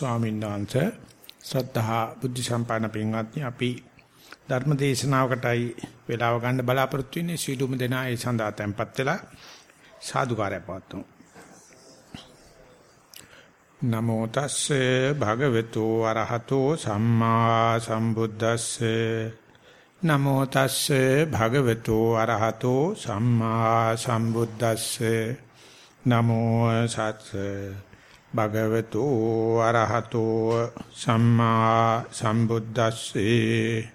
ස්වාමීන් වහන්සේ ශ්‍රද්ධා බුද්ධ සම්පන්න පින්වත්නි අපි ධර්ම දේශනාවකටයි වේලාව ගන්න බලාපොරොත්තු වෙන්නේ. සීලුම දෙනා ඒ සඳහා tempත් වෙලා සාදුකාරය පවත්වමු. නමෝ තස්සේ භගවතු අරහතෝ සම්මා සම්බුද්දස්සේ. නමෝ තස්සේ භගවතු අරහතෝ සම්මා සම්බුද්දස්සේ. නමෝ සත්සේ භගවතු අරහතෝ සම්මා සම්බුද්දස්සේ.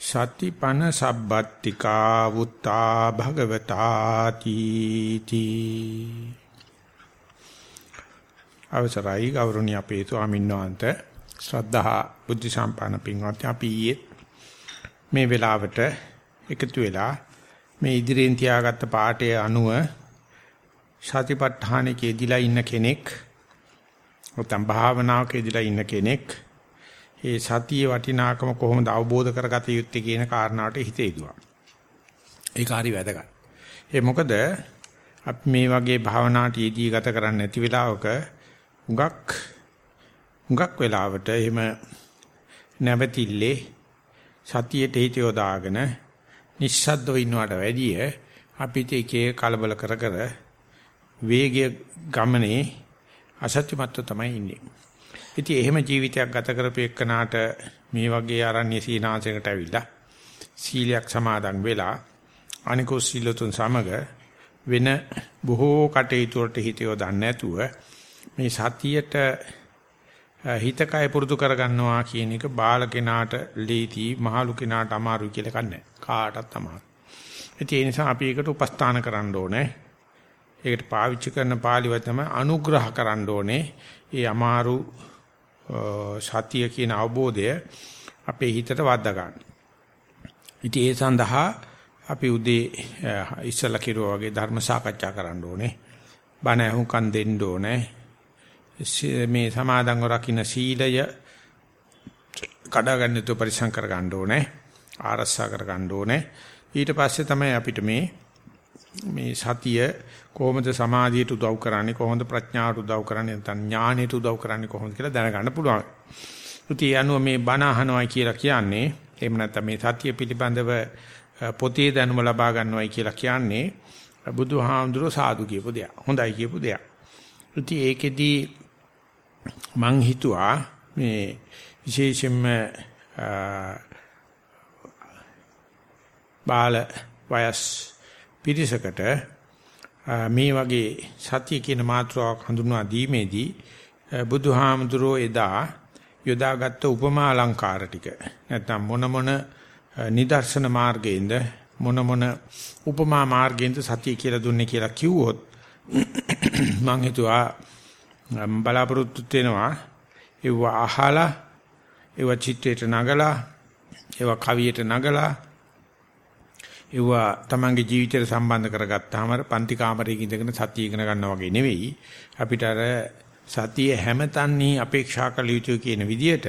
සතිපන සබ්බත්තිකා වුත්තා භගවතාති තී අවසරයි ගෞරවණීය අපේ ස්වාමීන් වහන්සේ. ශ්‍රද්ධා බුද්ධ සම්පන්න පින්වත්නි අපි මේ වෙලාවට එකතු වෙලා මේ ඉදිරියෙන් තියාගත්ත පාඩයේ අනුව සතිපට්ඨානෙකේදීලා ඉන්න කෙනෙක් නැත්නම් භාවනාවකේදීලා ඉන්න කෙනෙක් ඒ සතියේ වටිනාකම කොහොමද අවබෝධ කරගත යුත්තේ කියන කාරණාවට හිතේ දුවා. ඒක හරි වැදගත්. ඒ මොකද අපි මේ වගේ භාවනාට යෙදී ගත කරන්නේ නැති වෙලාවක හුඟක් හුඟක් වෙලාවට එහෙම නැවතිල්ලේ සතියට හිත යොදාගෙන නිස්සද්දව ඉන්නවට වැඩිය අපිට එකේ කලබල කර කර වේගය ගමනේ අසත්‍යමත්ව තමයි ඉන්නේ. ඉතින් එහෙම ජීවිතයක් ගත කරපේකනාට මේ වගේ ආරණ්‍ය සීනාසයකට ඇවිල්ලා සීලයක් සමාදන් වෙලා අනිකෝ සීලතුන් සමග වෙන බොහෝ කටයුතු වලට හිත යොදන්නේ නැතුව මේ සතියට හිතකය පුරුදු කරගන්නවා කියන එක බාල කෙනාට ලීති මහලු කෙනාට අමාරු කියලා කන්නේ කාටවත් අමාරු. ඒ නිසා අපි ඒකට උපස්ථාන කරන්න ඕනේ. ඒකට පාවිච්චි කරන පාලි වචන අනුග්‍රහ කරන්න ඕනේ. ඒ අමාරු සතිය කියන අවබෝධය අපේ හිතට වද්දා ගන්න. ඉතින් ඒ සඳහා අපි උදේ ඉස්සලා කිරුවා වගේ ධර්ම සාකච්ඡා කරන්න ඕනේ. බණ අහුම්කම් දෙන්න ඕනේ. මේ සමාදන්ව රකින්න සීලය කඩා ගන්න තු පරිසම් කර ගන්න ඕනේ. ආරක්ෂා කර ගන්න ඕනේ. ඊට පස්සේ තමයි අපිට මේ මේ සතිය කොහොමද සමාධියට උදව් කරන්නේ කොහොමද ප්‍රඥාවට උදව් කරන්නේ නැත්නම් ඥානෙට උදව් කරන්නේ කොහොමද කියලා දැනගන්න පුළුවන්. ඉතින් අනුව මේ බණ අහනවා කියලා කියන්නේ එහෙම නැත්නම් මේ සතිය පිළිබඳව පොතේ දැනුම ලබා ගන්නවයි කියලා කියන්නේ බුදුහාමුදුරෝ සාදු කියපු දෙයක්. හොඳයි කියපු දෙයක්. ඉතින් ඒකෙදි මං හිතුවා මේ විශේෂයෙන්ම බාල වයස් පිරිසකට මේ වගේ සතිය කියන මාත්‍රාවක් හඳුන්වා දීමේදී බුදුහාමුදුරෝ එදා යොදාගත්ත උපමා අලංකාර ටික නැත්නම් මොන මොන නිදර්ශන මාර්ගයෙන්ද මොන මොන උපමා මාර්ගයෙන්ද සතිය කියලා දුන්නේ කියලා කිව්වොත් මම හිතුවා බලාපොරොත්තු වෙනවා. ඒව අහලා ඒව චිත්‍රයට නගලා ඒව කවියට නගලා ඒවා තමන්ගේ ජීවිතයට සම්බන්ධ කරගත්තාම පන්ති කාමරයක ඉඳගෙන සතිය ඉගෙන ගන්නවා වගේ නෙවෙයි. අපිට අර සතිය හැමතන්නේ අපේක්ෂා කළ යුතු කියන විදිහට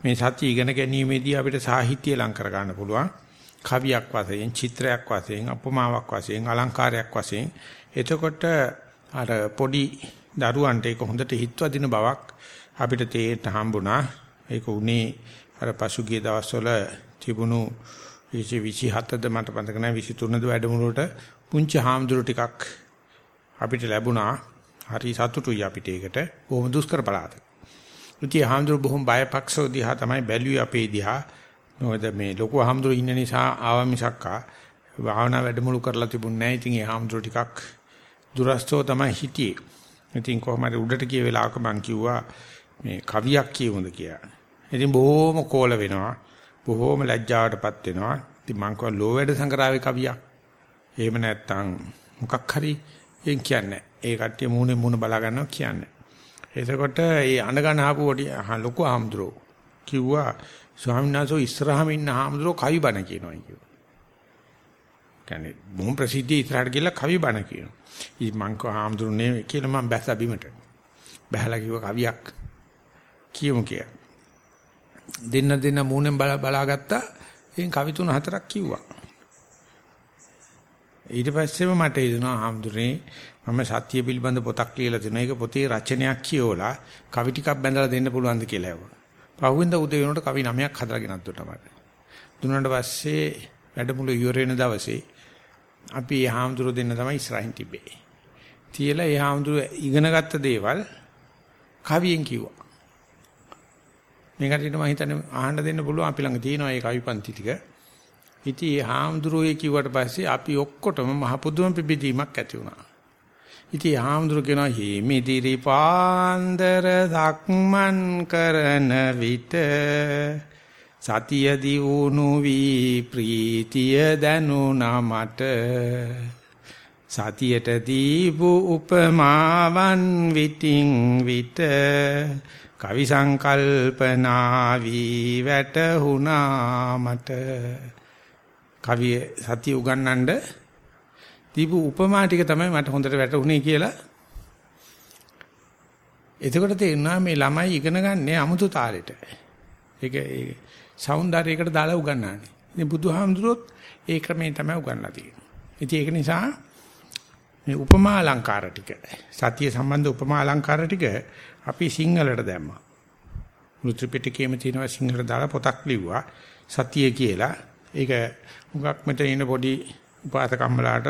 මේ සතිය ඉගෙන ගැනීමේදී අපිට සාහිත්‍ය ලං කර ගන්න පුළුවන්. කවියක් වශයෙන් චිත්‍රයක් වශයෙන් අපමාවක් වශයෙන් අලංකාරයක් වශයෙන්. එතකොට අර පොඩි දරුවන්ට ඒක හොඳට හිතවදින බවක් අපිට තේරෙන්න හම්බුණා. ඒක උනේ අර පසුගිය දවස්වල තිබුණු 27ද මට මතක නැහැ 23ද වැඩමුළුවට පුංචි හාමුදුරු ටිකක් අපිට ලැබුණා. හරි සතුටුයි අපිට ඒකට. බොහොම දුෂ්කර පළාත. ඉතින් හාමුදුරු බොහොම බයපක්ෂව දිහා තමයි බැලුවේ අපේ දිහා. මොකද මේ ලොකු හාමුදුරු ඉන්න නිසා ආවා මිසක්කා භාවනා වැඩමුළු කරලා තිබුණ නැහැ. ඉතින් ඒ හාමුදුරු ටිකක් දුරස්තව තමයි හිටියේ. ඉතින් කොහමද උඩට ගිය වෙලාවක මං කිව්වා මේ කවියක් කියමුද කියලා. ඉතින් බොහොම කෝල වෙනවා. බොහෝම ලැජ්ජාවටපත් වෙනවා. ඉතින් මං කව ලෝ වැඩ සංග්‍රහයේ කවියක්. එහෙම නැත්නම් මොකක් හරි එන් කියන්නේ. ඒ කට්ටිය මූණේ මූණ බලා ගන්නවා කියන්නේ. එතකොට ඒ අඬගන ආපු වඩි ලොකු ආම්ද්‍රෝ කිව්වා ස්වාමීන් වහන්සේ ඉස්සරහම ඉන්න ආම්ද්‍රෝ කවි බණ කියනවා කිව්වා. කියන්නේ බොහොම ප්‍රසිද්ධ ඉස්සරහට ගිහලා කවි බණ කියනවා. ඉතින් මං කව ආම්ද්‍රෝනේ කියලා මං බැස්ස බිමට. බහැලා කිව්වා කවියක් කියමු කියලා. දෙන්න දෙන්න මූණෙන් බලා බලාගත්තා. එයින් කවි තුන හතරක් කිව්වා. ඊට පස්සෙම මට හිතෙනවා හාමුදුරනේ මම සත්‍ය පිළිබඳ පොතක් ලියලා තිනවා. ඒක පොතේ රචනයක් කියෝලා කවි ටිකක් බඳලා දෙන්න පුළුවන්ද කියලා ඇහුවා. පහුවෙන්ද උදේ වෙනකොට කවි 9ක් හදලා ගෙනත් දුන්නා මට. දුන්නාට පස්සේ වැඩමුළු ඉවර වෙන දවසේ අපි ඒ හාමුදුරුවෝ දෙන්න තමයි ඉස්සරහින් තිබ්බේ. තියලා ඒ හාමුදුරුවෝ ඉගෙන ගත්ත දේවල් කවියෙන් කිව්වා. මේකට මම හිතන්නේ අහන්න දෙන්න පුළුවන් අපි ළඟ තියෙනවා ඒ කවිපන්ති ටික. ඉතින් ඒ හාමුදුරුවෝ කිව්වට පස්සේ අපි ඔක්කොටම මහ පුදුම පිබිදීමක් ඇති වුණා. ඉතින් හාමුදුරුවෝ කියනවා හිමිදිරි පාන්දර සක්මන් කරන විට සතිය දියුණු වී ප්‍රීතිය දැනුණා මට සතියට දීපු උපමාවන් විටින් විට කවි සංකල්පනා වී වැටුණා මට කවි සතිය උගන්වන්න දීපු උපමා ටික තමයි මට හොඳට වැටුනේ කියලා එතකොට තේරෙනවා මේ ළමයි ඉගෙන ගන්න අමුතු තාලෙට ඒක సౌందර්යයකට දාලා උගන්වන්නේ. ඉතින් බුදුහාමුදුරුවොත් ඒ ක්‍රමයෙන් තමයි උගන්ලා තියෙන්නේ. ඉතින් ඒක නිසා මේ උපමා අලංකාර ටික සතිය සම්බන්ධ උපමා අලංකාර ටික අපි සිංහලට දැම්මා. මුත්‍රිපිටකයේම තියෙනවා සිංහලට දාලා පොතක් ලිව්වා සතිය කියලා. ඒක මුගක් මෙතන ඉන්න පොඩි උපාසකම්මලාට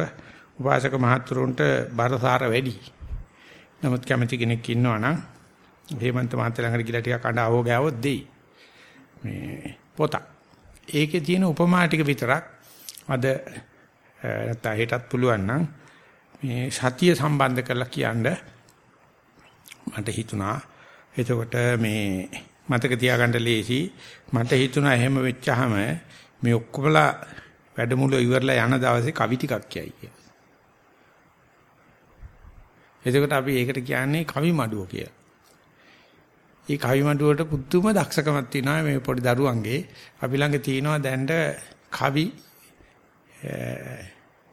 උපාසක මහතුරුන්ට බරසාර වැඩි. නමුත් කැමති කෙනෙක් ඉන්නවා නම් හේමන්ත මහත්තයා ළඟට ගිහලා ටිකක් අඬ අවෝ ගෑවොත් දෙයි. මේ පොතක්. ඒකේ තියෙන උපමා ටික විතරක් අද නැත්නම් හෙටත් පුළුවන් නම් මේ සතිය සම්බන්ධ කරලා කියන්න මට හිතුණා. එතකොට මේ මතක තියාගන්න ලේසි. මට හිතුණා එහෙම වෙච්චාම මේ ඔක්කොමලා වැඩමුළු ඉවරලා යන දවසේ කවි ටිකක් කියයි කියලා. එතකොට අපි ඒකට කියන්නේ කවි මඩුව කියලා. ඒ කවි මඩුවට පුදුම දක්ෂකමක් තියෙනවා මේ පොඩි දරුවන්ගේ. අපි ළඟ තියෙනවා දැන්ට කවි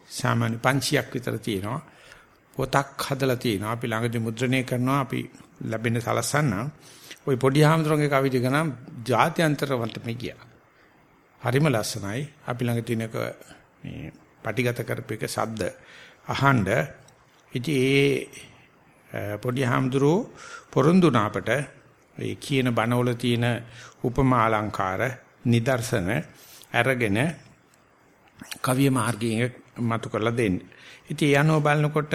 සාමාන්‍ය 500ක් විතර තියෙනවා. පොතක් හදලා තියෙනවා. අපි ළඟදී මුද්‍රණය කරනවා. අපි ලැබෙන සලසන්න. ওই පොඩි හාමුදුරන්ගේ කවි ටික නම් ජාත්‍යන්තරවට මේ ගියා. හරිම ලස්සනයි. අපි ළඟ තියෙනක මේ පටිගත කරපේක ශබ්ද අහඬ ඉතින් ඒ පොඩි හාමුදුරුවෝ පොරොන්දුනාපට ඒ කියන බණවල තියෙන උපමා අලංකාර නිදර්ශන අරගෙන කවිය මාර්ගයෙන් මතු කරලා දෙන්න. ඉතින් යනෝ බලනකොට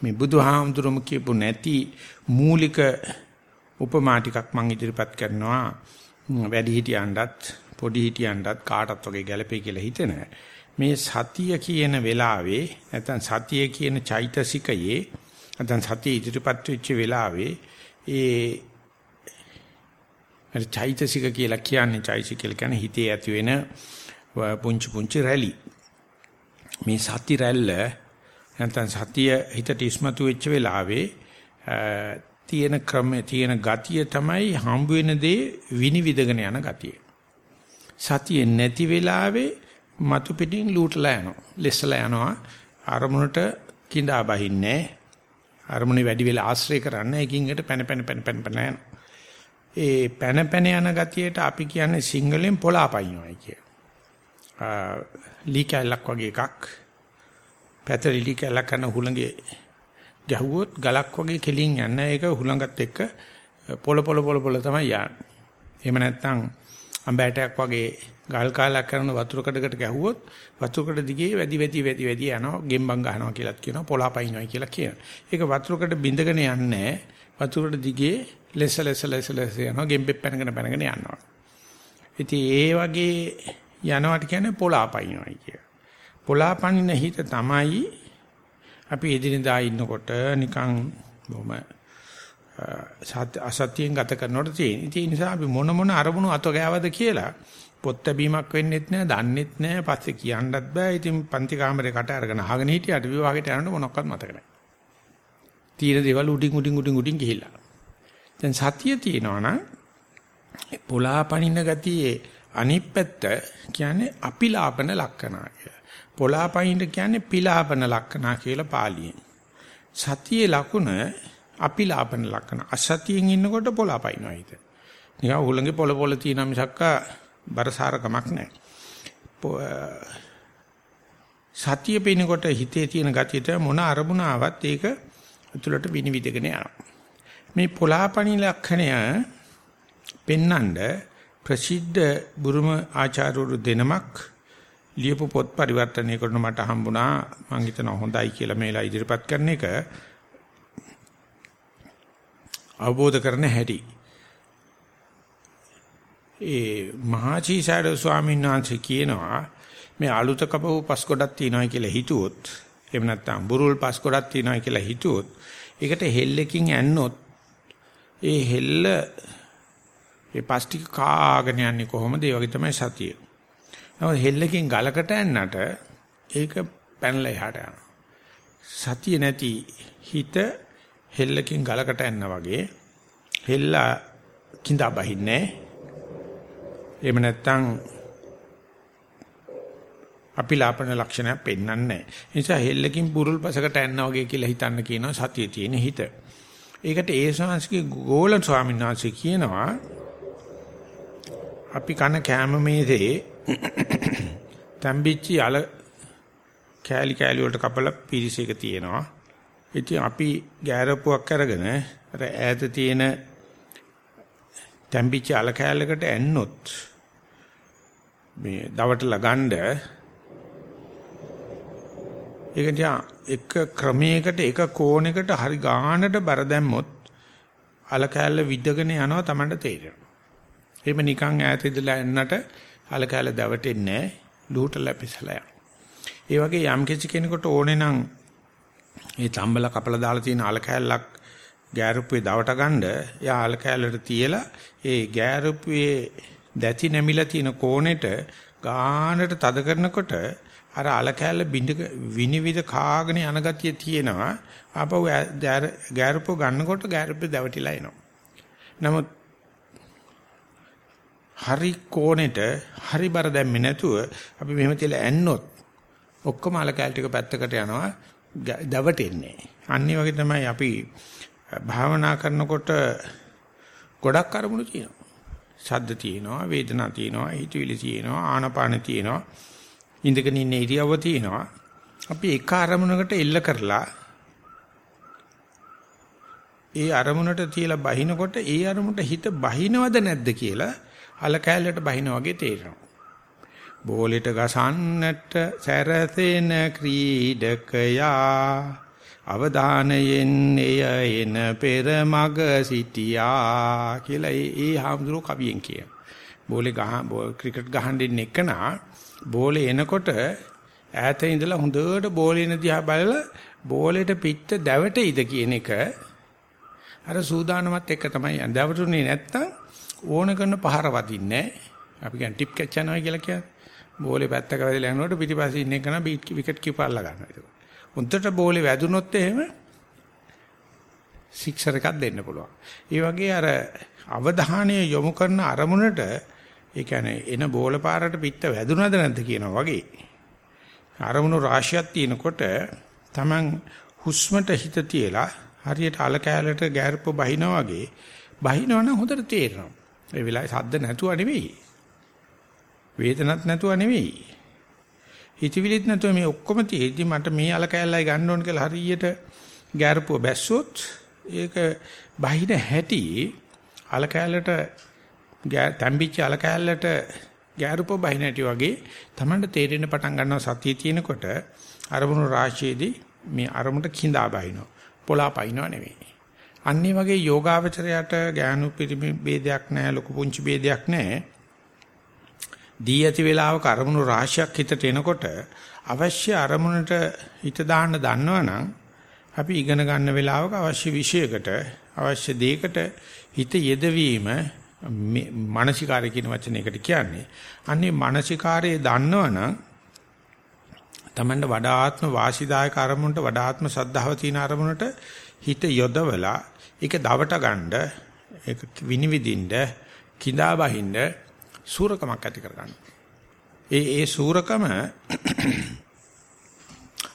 මේ බුදුහාමුදුරුවෝ කියපු නැති මූලික උපමා ටිකක් මම ඉදිරිපත් කරනවා වැඩි හිටියන්ටත් පොඩි හිටියන්ටත් කාටත් වගේ ගැළපෙයි කියලා හිතෙන. මේ සතිය කියන වෙලාවේ නැත්නම් සතිය කියන චෛතසිකයේ නැත්නම් සතිය ඉදිරිපත් වෙච්ච වෙලාවේ ඒ අර චෛතසික කියලා කියන්නේ චෛතසික කියලා කියන්නේ හිතේ ඇති වෙන පුංචි පුංචි රැලි. මේ සති රැල්ල නැත්නම් සතිය හිතට ඉස්මතු වෙච්ච වෙලාවේ තියෙන ක්‍රමයේ තියෙන ගතිය තමයි හම්බ වෙන දේ විනිවිදගෙන යන ගතිය. සතිය නැති වෙලාවේ මතු පිටින් ලූටලා යනවා. ලෙස්සලා යනවා. අරමුණට කිඳා බහින්නේ අරමුණේ වැඩි වෙලා ආශ්‍රය කරන්න එකින් එකට පැන පැන පැන පැන පැන යන. ඒ පැන පැන යන ගතියට අපි කියන්නේ සිංහලෙන් පොලාපයින්වයි කිය. ලී කැලක් වගේ එකක් පැතරි ලී කැලක් කරන හුළඟේ ගැහුවොත් ගලක් වගේ කෙලින් යන්න ඒක හුළඟත් එක්ක පොල පොල පොල පොල තමයි යන්නේ. එහෙම නැත්නම් අඹෑටයක් වගේ ගල් කාලක් කරන වතුර කඩකට ගැහුවොත් වතුර කඩ දිගේ වැඩි වැඩි වැඩි වැඩි යනවා ගෙම්බන් ගහනවා කියලාත් කියනවා පොළාපයින්නවා කියලා කියනවා. ඒක වතුර කඩ බින්දගෙන යන්නේ වතුර කඩ දිගේ ලෙස ලෙස ලෙස ලෙස යනවා ගෙම්බෙක් පැනගෙන පැනගෙන යනවා. ඉතින් ඒ වගේ යනවට කියන්නේ පොළාපයින්නවා කිය. පොළාපනින හිත තමයි අපි එදිනදා ඉන්නකොට නිකන් බොහොම අසත්‍යයෙන් ගත කරනකොට තියෙන. ඒ නිසා අපි මොන මොන අරමුණු අත ගෑවද කියලා පොත් ලැබීමක් වෙන්නෙත් නෑ, දන්නෙත් නෑ, පස්සේ කියන්නත් බෑ. ඉතින් පන්ති කාමරේ කට අරගෙන අහගෙන හිටියට විවාහයට යනකොට මොනක්වත් මතක නෑ. තීන දේවල් උඩින් උඩින් උඩින් උඩින් ගිහිල්ලා. දැන් සතිය තියෙනවා නම් පොලාපනින්න ගතියේ අනිත් පැත්ත කියන්නේ අපිලාපන ලක්ෂණා කියලා. පොලාපනින්න කියන්නේ පිලාපන ලක්ෂණා කියලා පාලියෙන්. සතියේ ලකුණ අපිලාපන ලක්ෂණ. අසතියෙන් ඉන්නකොට පොලාපයින්නවා හිත. නිකන් උලංගේ පොළ පොළ තියෙන මිසක්කා බරසාරකමක් නැහැ. සතිය පිනකොට හිතේ තියෙන ගතියට මොන අරමුණ ආවත් ඒක ඇතුළට විනිවිදගෙන යනවා. මේ පොලාපණි ලක්ෂණය පෙන්නඳ ප්‍රසිද්ධ බුරුම ආචාර්යවරු දෙනමක් ලියපු පොත් පරිවර්තනය කරන මට හම්බුණා මම හිතනවා හොඳයි කියලා මේලා ඉදිරිපත් කරන එක අවබෝධ කරන හැටි. ඒ මහචීසාර ස්වාමීන් වහන්සේ කියනවා මේ අලුත කපපු පස් ගොඩක් තියෙනවා කියලා හිතුවොත් එහෙම නැත්නම් බුරුල් පස් ගොඩක් තියෙනවා කියලා හිතුවොත් ඒකට හෙල්ලකින් ඇන්නොත් ඒ හෙල්ල ඒ පස් ටික කාගෙන යන්නේ කොහොමද? ඒ වගේ තමයි සතිය. නමුත් හෙල්ලකින් ගලකට ඇන්නට ඒක පැනලා එහාට යනවා. සතිය නැති හිත හෙල්ලකින් ගලකට ඇන්න වගේ හෙල්ලා කිඳා බහින්නේ. එහෙම නැත්නම් අපි ලාපන ලක්ෂණයක් පෙන්වන්නේ නැහැ. ඒ නිසා හෙල්ලකින් බුරුල් පසකට ඇන්න වගේ කියලා හිතන්න කියනවා සතියේ තියෙන හිත. ඒකට ඒ ශාන්සිකේ ගෝලන් ස්වාමීන් වහන්සේ කියනවා අපි කන කැම මේසේ තම්බිච්චි අල කෑලි කෑලි වලට කපලා පිරිසෙක තියෙනවා. ඉතින් අපි ගෑරපුවක් අරගෙන අර ඈත තියෙන තම්බිච්ච අල කෑල්ලකට ඇන්නොත් මේ දවටලා ගන්න ඒක දිහා එක ක්‍රමයකට එක කෝණයකට හරි ගානට බර දැම්මොත් අල කෑල්ල විදගෙන යනවා Tamanට තේරෙනවා. එහෙම නිකන් ඈත ඉඳලා එන්නට අල කෑල්ල දවටෙන්නේ නැහැ. ලූට ලැපිසලා යනවා. ඒ වගේ යම් කිසි කෙනෙකුට ඕනේ නම් මේ තම්බල කපලා දාලා තියෙන අල කෑල්ලක් ගෑරුප්පේ දවට ගන්න එයා අල කෑල්ලට තියලා ඒ ගෑරුප්පේ දැති නැමිලා තියෙන කෝණෙට ගානට තද කරනකොට අර අල කෑල්ල බින්ද විනිවිද කාගෙන යන ගතිය තියෙනවා ආපහු ගෑරුප්ප ගන්නකොට ගෑරුප්පේ දැවටිලා එනවා නමුත් හරි කෝණෙට හරි බර දැම්මේ නැතුව අපි මෙහෙම තියලා ඇන්නොත් ඔක්කොම අල කෑල් ටික පැත්තකට යනවා දවටෙන්නේ. අනිත් වගේ තමයි අපි භාවනා කරනකොට ගොඩක් අරමුණු තියෙනවා. ශබ්ද තියෙනවා, වේදනා තියෙනවා, හිතවිලි තියෙනවා, ආනපාන තියෙනවා. ඉඳගෙන ඉන්න ඉරියව්ව තියෙනවා. අපි එක අරමුණකට එල්ල කරලා ඒ අරමුණට තියලා බහිනකොට ඒ අරමුණට හිත බහිනවද නැද්ද කියලා අල කැලලට බහින වගේ තේරෙනවා. බෝලෙට ගසන්නට සැරසෙන ක්‍රීඩකයා අවධානයෙන් එය එන පෙර මග සිටියා කියලා ඒ ඒ හාමුදුරුවෝ කවියෙන් කියන. බෝලේ ගහ ක්‍රිකට් ගහන්න ඉන්න එකනා බෝලේ එනකොට ඈත ඉඳලා හොඳට බෝලේ එන දිහා බලලා බෝලෙට පිට දැවටෙයිද කියන එක අර සූදානමත් එක තමයි දැවටුනේ නැත්තම් ඕන කරන පහර වදින්නේ අපි කියන්නේ ටිප් කැච් යනවා කියලා කියන්නේ. බෝලේ පැත්තක වැදලා යනකොට පිටිපස්සේ ඉන්න එක නම් විකට් කීපර් අල්ල ගන්නවා ඒක. උන්ටට බෝලේ වැදුනොත් එහෙම සික්සර් එකක් දෙන්න පුළුවන්. ඒ වගේ අර අවධානය යොමු කරන අරමුණට ඒ කියන්නේ එන බෝල පාරට පිට වැදුනද නැද්ද කියනවා වගේ. අරමුණු රාශියක් තියෙනකොට Taman හුස්මට හිත තියලා හරියට අල කෑලට ගෑරප්ප බහිනා වගේ බහිනවනම් හොඳට තේරෙනවා. ඒ වෙලාවේ සද්ද නැතුව නෙවෙයි. වේදනත් නැතුව නෙවෙයි. හිතවිලිත් නැතුව මේ ඔක්කොම තියෙද්දි මට මේ අල කෑල්ලයි ගන්න ඕන කියලා හරියට ගෑරපුව බැස්සොත් ඒක බහින හැටි අල කෑල්ලට තැම්බිච්ච අල කෑල්ලට ගෑරුප බහින හැටි වගේ Tamanට තේරෙන්න පටන් ගන්නවා සතිය තියෙනකොට අරමුණු රාශියේදී මේ අරමුණට කිඳා බහිනවා පොලා පයින්නවා නෙවෙයි. අන්නේ වගේ යෝගාවචරයට ඥානු පිරිමි ભેදයක් නැහැ ලොකු පුංචි ભેදයක් නැහැ. දී ඇති වෙලාවක අරමුණු රාශියක් හිතට එනකොට අවශ්‍ය අරමුණට හිත දාන්න දන්නවනම් අපි ඉගෙන ගන්න වෙලාවක අවශ්‍ය විෂයකට අවශ්‍ය දෙයකට හිත යෙදවීම මානසිකාරය කියන වචනයකට කියන්නේ. අන්නේ මානසිකාරයේ දන්නවනම් තමන්ට වඩාත්ම වාසිදායක අරමුණට වඩාත්ම සද්ධාව තියෙන අරමුණට හිත යොදවලා ඒක දවට ගන්න ඒක විනිවිදින්න කිඳා බහින්න සූරකමක් ඇති කරගන්න. ඒ ඒ සූරකම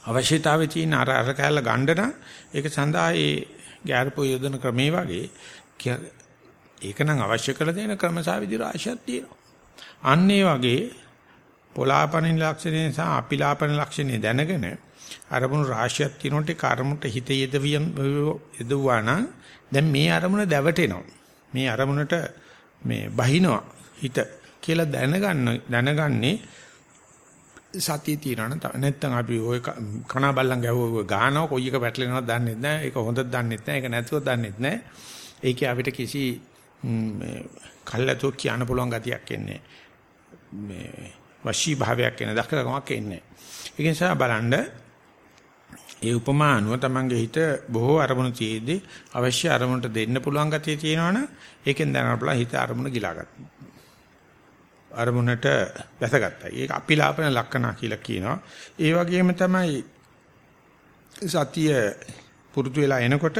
අවශ්‍යතාවයේ තියෙන අර අර කැල ගන්න නම් ඒක සඳහා ඒ ගැරපෝ යොදන ක්‍රමේ වගේ ඒක නම් අවශ්‍ය කරලා දෙන ක්‍රමසා විදි රාශියක් තියෙනවා. අන්න ඒ වගේ පොලාපන ලක්ෂණය සහ අපිලාපන ලක්ෂණය දැනගෙන අරමුණු රාශියක් තියෙනකොට ඒ කර්මයට හිත යෙදවියම් යදුවා නම් දැන් මේ අරමුණ දැවටෙනවා. මේ අරමුණට මේ බහිනවා හිත කියලා දැනගන්න දැනගන්නේ සතිය තියනවා නැත්නම් අපි ওই කන බල්ලන් ගැහුව ගානවා කොයි එක පැටලෙනවද දන්නේ නැහැ. ඒක හොඳද දන්නේ නැහැ. ඒක නැතුව දන්නේ නැහැ. ඒකේ අපිට කිසි මේ කල්ලාතෝ කියන්න පුළුවන් ගතියක් එන්නේ මේ වශී භාවයක් එන දක්කකමක් එන්නේ ඒක නිසා බලන්න ඒ උපමා අනුව තමන්ගේ හිත බොහෝ අරමුණු තියේදී අවශ්‍ය අරමුණට දෙන්න පුළුවන් ගතිය තියෙනවනම් ඒකෙන් දැනගන්න පුළුවන් හිත අරමුණ ගිලා ගන්න. අරමුණට වැසගත්තා. ඒක අපිලාපන ලක්ෂණ කියලා කියනවා. ඒ වගේම තමයි සතිය පුරුදු වෙලා එනකොට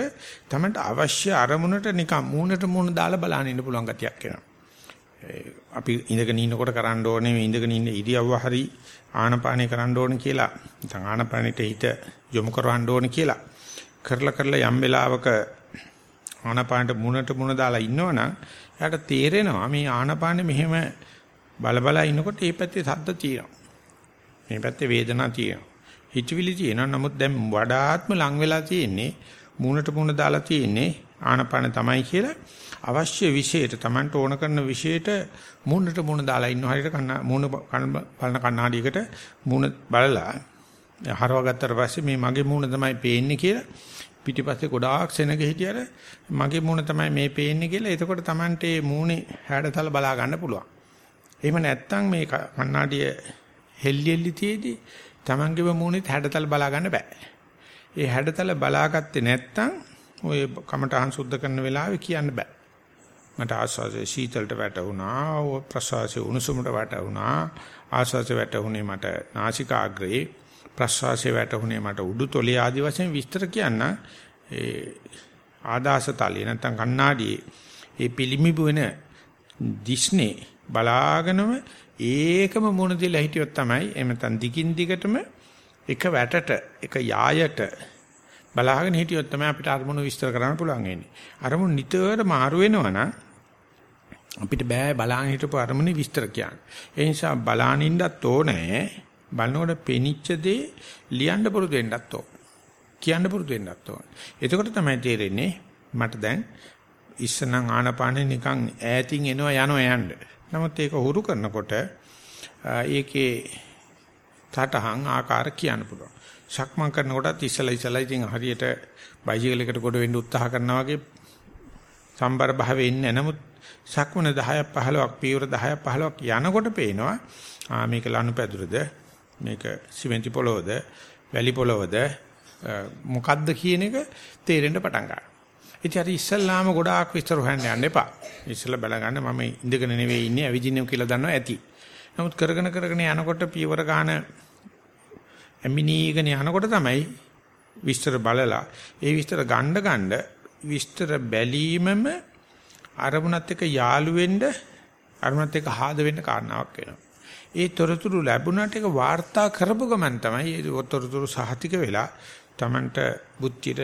තමයි අවශ්‍ය අරමුණට නිකන් මූණට මූණ දාලා බලන්න ඉන්න පුළුවන් ගතියක් එනවා. අපි ඉඳගෙන ඉන්නකොට කරන්න ඕනේ මේ ඉඳගෙන ඉන්න ඉරියව්ව හරි ආනපානේ කරන්න ඕනේ කියලා. නැත්නම් ආනපානෙට හිත යොමු කරවන්න ඕනේ කියලා. කරලා කරලා යම් වෙලාවක ආනපානට මුණට මුණ දාලා ඉන්නවනම් එයාට තේරෙනවා මේ ආනපානේ මෙහෙම බල බල ඉන්නකොට මේ පැත්තේ සද්ද තියෙනවා. මේ පැත්තේ වේදනා තියෙනවා. හිතවිලි තියෙනවා. නමුත් දැන් වඩාත්ම ලං වෙලා තියෙන්නේ මුණට මුණ දාලා තියෙන්නේ ආනපාන තමයි කියලා අවශ්‍ය විශේෂයට Tamanට ඕන කරන විශේෂයට මූණට මූණ දාලා ඉන්න හරියට කන්න මූණ බලන කණ්ණාඩියකට මූණ බලලා හරවගත්තට පස්සේ මේ මගේ මූණ තමයි පේන්නේ කියලා පිටිපස්සේ ගොඩාක් සෙනග හිටියර මගේ මූණ තමයි මේ පේන්නේ කියලා එතකොට Tamante මේ මූණේ හැඩතල බලා ගන්න පුළුවන්. එහෙම නැත්නම් මේ කණ්ණාඩිය හෙල්ලි හෙල්ලි තියේදී Tamanගේ මූණේ හැඩතල බලා ගන්න බෑ. ඒ හැඩතල බලාගත්තේ නැත්නම් ඔය කමටහන් සුද්ධ කරන වෙලාවේ කියන්න බෑ. මට ආස්වාදයේ සීතලට වැටුණා ප්‍රසවාසයේ උණුසුමට වැටුණා. ආස්වාදයේ වැටුනේ මට නාසිකාග්‍රේ ප්‍රසවාසයේ වැටුනේ මට උඩුතොලේ ආදි වශයෙන් විස්තර කියන්න. ඒ ආදාස තලිය නැත්නම් කණ්ණාඩියේ ඒ පිළිමිබු වෙන දිස්නේ බලාගෙනම ඒකම මුණ දෙලා හිටියොත් තමයි එමෙතන් දිගින් දිගටම එක වැටට එක යායට බලාගෙන හිටියොත් තමයි අපිට අරමුණු විස්තර කරන්න පුළුවන් වෙන්නේ. අරමුණු නිතර මාරු වෙනවනම් අපිට බෑ බලාගෙන හිටපු අරමුණේ විස්තර කියන්න. ඒ නිසා බලාගෙන ඉන්නත් ඕනේ. බලනකොට පෙනිච්ච දේ ලියන්න පුරුදු වෙන්නත් ඕන. කියන්න පුරුදු වෙන්නත් ඕන. එතකොට තමයි තේරෙන්නේ මට දැන් ඉස්සනම් ආනපානේ නිකන් ඈතින් එනවා යනවා යන්න. නමුත් ඒක හුරු කරනකොට ඒකේ තටහන් ආකාර කියන්න පුළුවන්. සක්මන් කරනකොටත් ඉස්සලා ඉස්සලා ඉතින් හරියට බයිසිකල් එකට ගොඩ වෙන්න උත්සාහ කරනවා වගේ සම්බර භාවයේ ඉන්නේ නමුත් සක්මන 10ක් 15ක් පියවර 10ක් 15ක් යනකොට පේනවා ආ මේක ලනුපැදුරද මේක සිමෙන්ති පොළොවද වැලි පොළොවද මොකද්ද කියන එක තේරෙන්න පටන් ගන්නවා. ඉතින් අර ඉස්සල්ලාම ගොඩාක් විස්තර හොයන්න යන්න එපා. ඉස්සල්ලා බලගන්න මම ඉඳගෙන නෙවෙයි ඉන්නේ ඇවිදින්නේ කියලා දන්නවා ඇති. නමුත් කරගෙන කරගෙන යනකොට පියවර ගන්න ඇමිනීගෙන යනකොට තමයි විස්තර බලලා ඒ විස්තර ගන්න ගන්න විස්තර බැලීමම අරමුණත් එක්ක යාළු වෙන්න අරමුණත් එක්ක හාද වෙන්න කාරණාවක් වෙනවා. ඒ තොරතුරු ලැබුණාට ඒක වාර්තා කරපු ගමන් තමයි ඒ තොරතුරු සහතික වෙලා Tamanට බුද්ධියට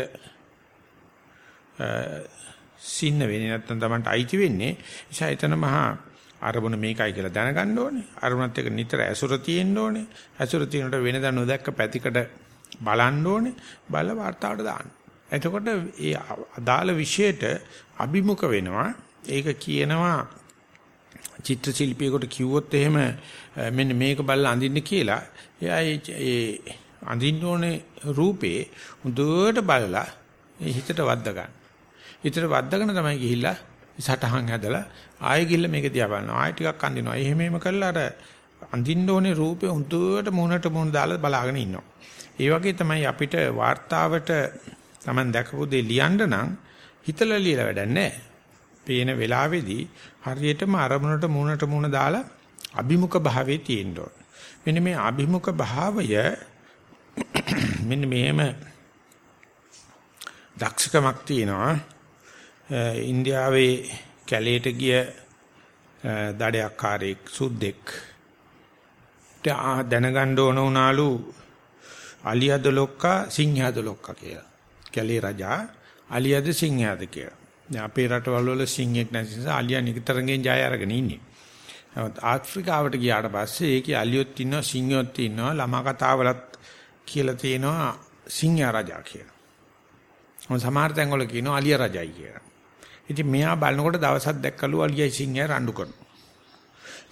සින්න වෙන්නේ නැත්නම් Tamanට අයිති වෙන්නේ. නිසා එතන මහා අරමුණ මේකයි කියලා දැනගන්න ඕනේ. අරමුණත් එක්ක නිතර ඇසුර තියෙන්න ඕනේ. ඇසුර තියෙනට වෙනදා නොදැක්ක පැතිකඩ බලන්න ඕනේ. බල වාර්තාවට දාන්න. එතකොට ඒ අදාළ විෂයට අභිමුඛ වෙනවා. ඒක කියනවා චිත්‍ර ශිල්පියෙකුට කිව්වොත් එහෙම මෙන්න මේක බලලා අඳින්න කියලා එයා ඒ අඳින්න ඕනේ රූපේ හොඳට බලලා හිතට වද්දා ගන්න. හිතට වද්දාගෙන තමයි ගිහිල්ලා සටහන් හැදලා ආයෙ ගිල්ල මේක දිහා බලනවා. ආයෙ ටිකක් අඳිනවා. එහෙම එහෙම කරලා අර අඳින්න ඕනේ රූපේ හුදුවට මුහුණට මුහුණ දාලා බලාගෙන ඉන්නවා. ඒ වගේ තමයි අපිට වார்த்தාවට Taman දැකපු දේ ලියන්න නම් හිතලා ලියලා වැඩක් නැහැ. පේන වෙලාවේදී හරියටම අරමුණට මුහුණට මුහුණ දාලා අභිමුඛ භාවයේ තියෙන්න ඕන. මෙන්න මේ අභිමුඛ භාවය මෙන්න මෙහෙම දක්ෂකමක් තියෙනවා. ඉන්දියාවේ කැලේට ගිය දඩයක්කාරයෙක් සුද්දෙක් දැනගන්න ඕන උනාලු අලියද ලොක්කා සිංහයද ලොක්කා කියලා. කැලේ රජා අලියද සිංහයද කියලා. දැන් අපේ රටවල් වල සිංහෙක් නැති නිසා අලියා නිතරගෙන් ජය අරගෙන ඉන්නේ. නමුත් ආෆ්‍රිකාවට ගියාට පස්සේ ඒකේ අලියොත් ඉන්නවා සිංහයොත් ඉන්නවා ළමා කතාවලත් කියලා තියෙනවා සිංහයා රජා කියලා. මොන සමහර තැන්වල කියනවා අලිය රජයි කියලා. ඉතින් මෙයා බලනකොට දවසක් දැක්කලු අලියයි සිංහයා රණ්ඩු කරනවා.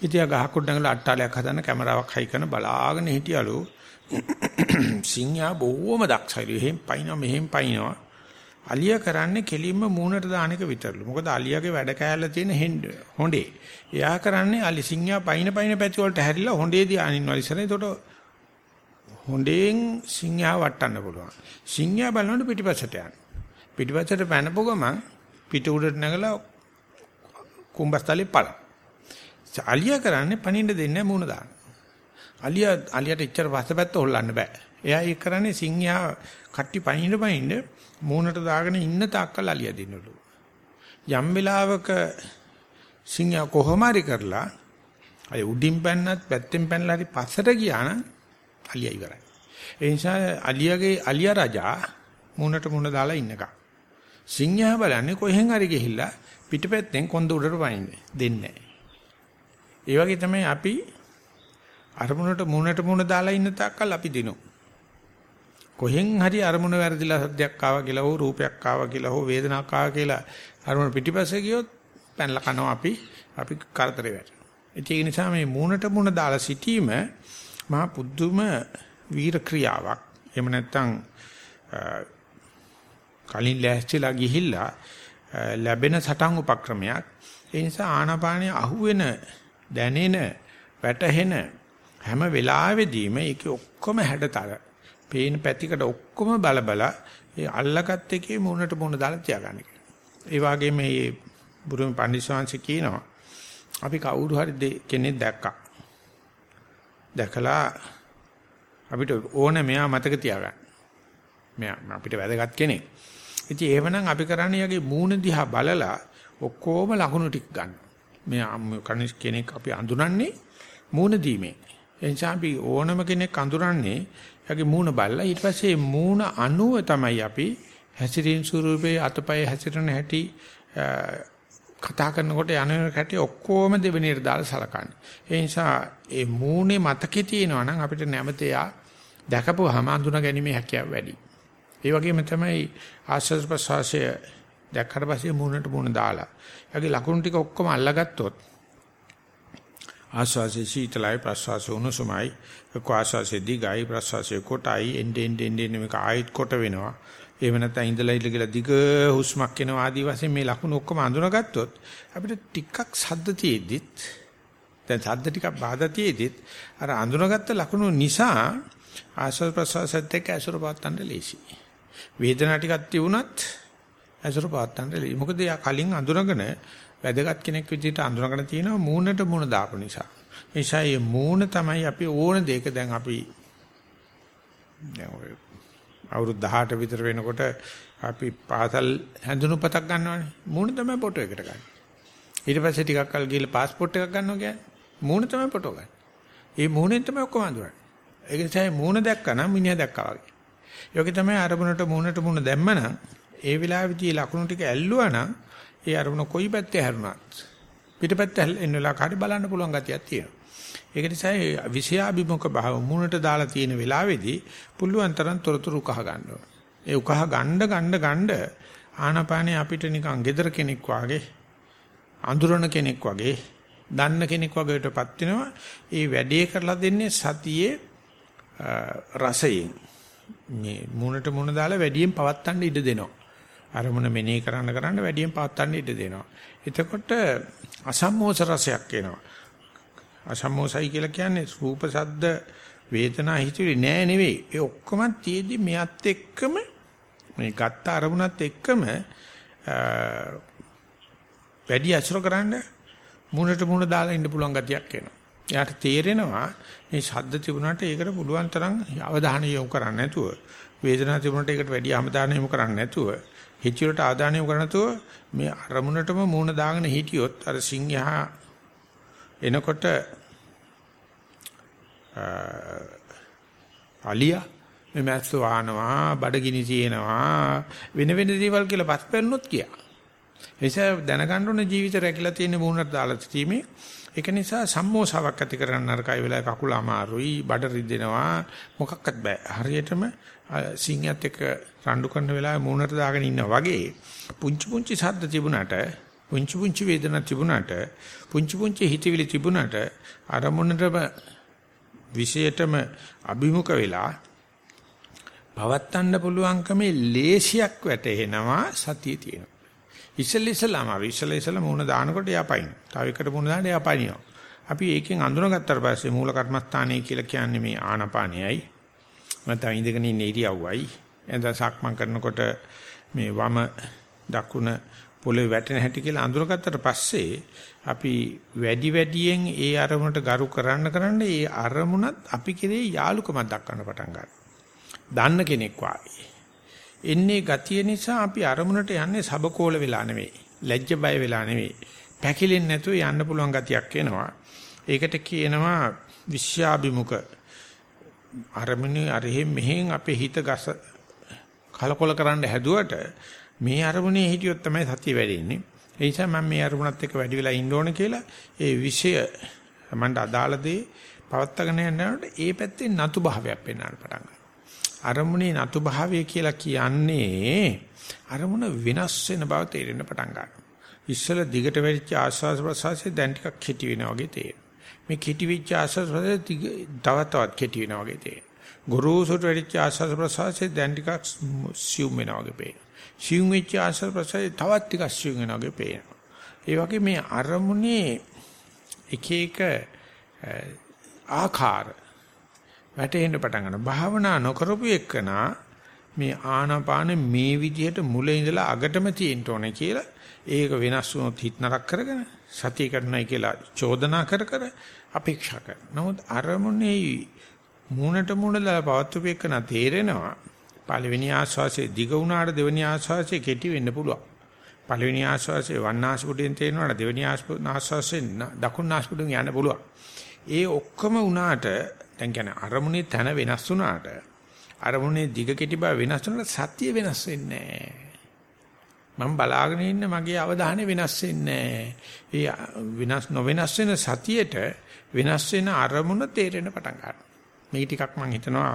ඉතින් ගහකොඩ නැගලා අට්ටාලයක් හදන කැමරාවක් හයි කරන බලාගෙන හිටියලු සිංහයා බොහොම දක්ෂයිලු. එහෙන් පයින්නවා මෙහෙන් පයින්නවා. අලියා කරන්නේ කෙලින්ම මූණට දාන එක විතරලු. මොකද අලියාගේ වැඩ කෑල්ල තියෙන හොඬේ. එයා කරන්නේ අලි සිංහයා පයින් පයින් පැති වලට හැරිලා හොඬේ දිහා අනින්නවා ඉස්සර. ඒතකොට හොඬෙන් සිංහයා වටන්න පුළුවන්. සිංහයා බලනකොට පිටිපස්සට යන. පිටිපස්සට පැනපු ගමන් පිට උඩට නැගලා කුඹස්තලේ පළ. අලියා කරන්නේ පණින්න දෙන්නේ මූණ දාන. අලියා අලියට ඉච්චර පස්සපැත්ත හොල්ලන්න බෑ. එයා ඒක කරන්නේ සිංහයා කට්ටි පයින්න පයින්න මූණට දාගෙන ඉන්න තාක්කල් අලිය දෙන්නලු. යම් වෙලාවක සිංහයා කොහොම හරි කරලා අය උඩින් පැන්නත් පැත්තෙන් පැනලා හරි පස්සට ගියා නම් අලිය ඉවරයි. ඒ නිසා අලියගේ අලිය රජා මූණට මූණ දාලා ඉන්නකම්. සිංහයා බලන්නේ කොහෙන් හරි ගිහිල්ලා පිටිපැත්තෙන් කොන්ද උඩට පනින්නේ දෙන්නේ නැහැ. ඒ වගේ තමයි අපි අරමුණට මූණට මූණ දාලා ඉන්න තාක්කල් අපි දිනු. කොහෙන් හරි අරමුණ වැරදිලා සද්දයක් ආවා කියලා හෝ රූපයක් ආවා කියලා හෝ වේදනාවක් ආවා කියලා අරමුණ පිටිපස්සේ ගියොත් පැනලා කනවා අපි අපි කරදරේ වැටෙනවා. ඒ නිසා මේ මූණට මූණ දාලා සිටීම මහා පුදුම වීර ක්‍රියාවක්. එහෙම නැත්නම් කලින් ලෑස්තිලා ගිහිල්ලා ලැබෙන සටන් උපක්‍රමයක්. ඒ නිසා ආනාපානිය අහුවෙන දැනෙන වැටහෙන හැම වෙලාවෙදීම ඒකේ ඔක්කොම හැඩතල පේන පැතිකඩ ඔක්කොම බල බල ඒ අල්ලගත් එකේ මුණට මුණ දාලා තියාගන්න කියලා. ඒ වගේම මේ බුරුම පඬිස්වාංශ කියනවා අපි කවුරු හරි කෙනෙක් දැක්කා. දැකලා අපිට ඕන මෙයා මතක තියාගන්න. මෙයා අපිට වැදගත් කෙනෙක්. ඉතින් එහෙමනම් අපි කරන්නේ යගේ මූණ දිහා බලලා ඔක්කොම ලකුණු ටික ගන්න. මෙයා කනිස් කෙනෙක් අපි අඳුරන්නේ මූණ දීමේ. එනිසා අපි ඕනම කෙනෙක් අඳුරන්නේ එයාගේ මූණ බලලා ඊට පස්සේ මූණ අණුව තමයි අපි හැසිරීම් ස්වරූපේ අතපය හැසිරෙන හැටි කතා කරනකොට යන හැටි ඔක්කොම දෙවෙනියට දාලා සලකන්නේ. ඒ නිසා ඒ මූණේ මතකේ තියෙනවා නම් අපිට නැමතයා දැකපුවාම අඳුන ගැනීමේ හැකියාව වැඩි. ඒ වගේම තමයි ආශ්‍රද ප්‍රසවාසය දැක්කට පස්සේ මූණට මූණ දාලා. එයාගේ ලකුණු ටික ඔක්කොම අල්ලගත්තොත් ආශ්වාසයේ සීතලයි ප්‍රශ්වාසය උණුසුමයි ආශ්වාසයේ දිගයි ප්‍රශ්වාසයේ කොටයි එnde end end end මේක ආයෙත් කොට වෙනවා එහෙම නැත්නම් ඉඳලා ඉඳලා කියලා දිග හුස්මක් එනවා ආදී වශයෙන් මේ ලකුණු ඔක්කොම අඳුනගත්තොත් අපිට ටිකක් සද්ද තියෙද්දිත් දැන් සද්ද ටිකක් බාධා තියෙද්දිත් අර අඳුනගත්ත ලකුණු නිසා ආශ්වාස ප්‍රශ්වාසයත් එක්ක ඇසුර පාත්තන්න ලේසි වේදනාව ටිකක් තිබුණත් ඇසුර පාත්තන්න ලේසි මොකද යා කලින් අඳුනගෙන වැදගත් කෙනෙක් විදිහට අඳුනගෙන තියෙනවා මූණට මූණ දාපු නිසා. ඒ නිසා මේ මූණ තමයි අපි ඕන දෙයක දැන් අපි දැන් ඔය අවුරුදු 18 විතර වෙනකොට අපි පාසල් හැඳුනුපතක් ගන්නවානේ. මූණ තමයි ෆොටෝ එකට ගන්න. ඊට පස්සේ ටිකක් කල් ගිහලා પાස්පෝර්ට් එකක් ගන්නවා කියන්නේ මූණ තමයි ෆොටෝ ගන්න. ඒ මූණෙන් තමයි ඔක්කොම අඳුරන්නේ. ඒක නිසා මූණ දැක්කනම් මිනිහා දැක්කා වගේ. ඒක තමයි අරමුණට මූණට මූණ දැම්මනම් ඒ වෙලාවේදී ලකුණු ටික ඇල්ලුවා නම් ඒ අරමුණ කොයි පැත්තේ හැරුණත් පිටපැත්ත එන්න වෙලා කාටි බලන්න පුළුවන් ගතියක් තියෙනවා. ඒක නිසා විෂයාභිමුඛ භාව මුණට දාලා තියෙන වෙලාවේදී පුළුවන් තරම් තොරතුරු කහ ගන්නවා. ඒ උකහ ගණ්ඩ ගණ්ඩ ගණ්ඩ ආනපානේ අපිට නිකන් gedara කෙනෙක් වාගේ අඳුරන කෙනෙක් වගේ දන්න කෙනෙක් වගේටපත් වෙනවා. ඒ වැඩේ කරලා දෙන්නේ සතියේ රසයෙන්. මේ මුණට මුණ දාලා වැඩියෙන් පවත්තන්න ඉඩ දෙනවා. අරමුණ මෙනෙහි කරන්න කරන්න වැඩියෙන් පවත්වන්න ඉඩ දෙනවා. එතකොට අසම්මෝස රසයක් එනවා. අසම්මෝසයි කියලා කියන්නේ රූප ශබ්ද වේදනා හිතුවේ නෑ නෙවෙයි. ඒ ඔක්කොම තියේදී මෙයත් එක්කම මේ ගත්ත අරමුණත් එක්කම වැඩි අසුර කරන්න මුණට මුණ දාලා ඉන්න පුළුවන් ගතියක් එනවා. එයාට තේරෙනවා මේ ශබ්ද තිබුණාට ඒකට පුළුවන් තරම් අවධානය යොමු කරන්න නැතුව වේදනාව තිබුණාට ඒකට වැඩි අවධානය යොමු කරන්න නැතුව හිතියට ආදානිය කරනතෝ මේ අරමුණටම මූණ දාගෙන හිටියොත් අර සිංහා එනකොට අලියා මේ මැස්ස වහනවා බඩගිනි තියෙනවා වෙන වෙන දේවල් කියලා පස් පෙන්නොත් කියා. එيشා දැනගන්න ඕන ජීවිත රැකිලා තියෙන මූණට දාලා සිටීමේ ඒක නිසා සම්මෝසාවක් ඇති කරන්න අරකයි වෙලාව කකුල අමාරුයි, බඩ රිදෙනවා, මොකක්වත් බෑ. හරියටම සිංහයත් එක්ක රණ්ඩු කරන වෙලාවේ මූණට දාගෙන ඉන්නා වගේ පුංචි පුංචි ශබ්ද තිබුණාට, පුංචි පුංචි වේදනා තිබුණාට, පුංචි පුංචි හිතවිලි තිබුණාට අරමුණටම විශේෂයටම අභිමුඛ වෙලා පවත්තන්න පුළුවන්කමේ ලේසියක් වැටෙනවා සතිය තියෙනවා. ඉස්සෙල්ල ඉස්සලාම ඉස්සෙල්ල ඉස්සලා මුණ දානකොට යපයින්. තව එකට මුණ දාන්න යපයිනියෝ. අපි ඒකෙන් අඳුනගත්තාට පස්සේ මූල කර්මස්ථානය කියලා කියන්නේ මේ ආනපානයයි. නැත්නම් ඉඳගෙන ඉන්න ඉරියව්වයි. එතන සක්මන් කරනකොට මේ වම දකුණ පොළවේ වැටෙන හැටි කියලා අඳුනගත්තට පස්සේ අපි වැඩි වැඩියෙන් ඒ අරමුණට ගරු කරන්න කරන්න ඒ අරමුණත් අපි කෙරේ යාලුකමක් දක්වන්න පටන් ගන්නවා. දන්න කෙනෙක් වාගේ. එන්නේ ගතිය නිසා අපි අරමුණට යන්නේ සබකෝල වෙලා නෙවෙයි. ලැජ්ජ බය වෙලා නෙවෙයි. පැකිලෙන්නේ නැතුව යන්න පුළුවන් ගතියක් එනවා. ඒකට කියනවා විශ්‍යාභිමුඛ අරමුණේ අරහෙන් මෙහෙන් අපේ හිත ගස කලකොල කරන්න හැදුවට මේ අරමුණේ හිටියොත් තමයි සතිය වැඩෙන්නේ. ඒ නිසා මම මේ අරමුණත් එක්ක වැඩි වෙලා ඉන්න ඕන කියලා ඒ විෂය මන්ට අදාළ දේ පවත්වාගෙන යනකොට ඒ පැත්තේ නතු භාවයක් පෙන්වන්න පටන් ගන්නවා. අරමුණේ නතු භාවය කියලා කියන්නේ අරමුණ වෙනස් වෙන බව තේරෙන්න පටන් ගන්නවා. ඉස්සල දිගට වෙච්ච ආස්වාද ප්‍රසවාසයේ දැන් ටිකක් කෙටි වෙනවා වගේ තේරෙනවා. මේ කෙටි වෙච්ච ආස්වාද ප්‍රසවාසයේ තව තවත් කෙටි වෙනවා වගේ තේරෙනවා. ගොරෝසුට වෙච්ච ආස්වාද ප්‍රසවාසයේ දැන් ටිකක් සියුම් වෙනවා වගේ පේනවා. සියුම් වෙච්ච ආස්වාද ප්‍රසවාසයේ තවත් ටිකක් සියුම් වෙනවා වගේ පේනවා. ඒ වගේ මේ අරමුණේ එක එක ආකාර වැටෙන්න පටන් ගන්නවා. භාවනා නොකරපු එක්කනා මේ ආනාපාන මේ විදිහට මුල ඉඳලා අගටම තියෙන්න ඕනේ කියලා ඒක වෙනස් වුණොත් හිත නරක කරගෙන සතිය කරනයි කියලා චෝදනා කර කර අපේක්ෂා කරන. නමුත් අරමුණේ මූණට මූණ දාලා පවත්වපු එක්කන තේරෙනවා පළවෙනි ආශ්වාසයේ දිග වුණාට දෙවෙනි ආශ්වාසයේ කෙටි වෙන්න පුළුවන්. පළවෙනි ආශ්වාසයේ වන්නාස්පුඩෙන් තේරෙනවාට දෙවෙනි ආශ්වාසයේ දකුණු නාස්පුඩෙන් යන්න පුළුවන්. ඒ ඔක්කොම වුණාට දැන් කියන්නේ අරමුණේ තන වෙනස් වුණාට අරමුණේ දිග කෙටි බව වෙනස් වුණාට සත්‍ය වෙනස් වෙන්නේ මම බලාගෙන ඉන්න මගේ අවධානය වෙනස් වෙන්නේ ඒ වෙනස් නොවෙනස් වෙන සතියේට වෙනස් වෙන අරමුණ තේරෙන පටන් ගන්නවා. මේ ටිකක් මම හිතනවා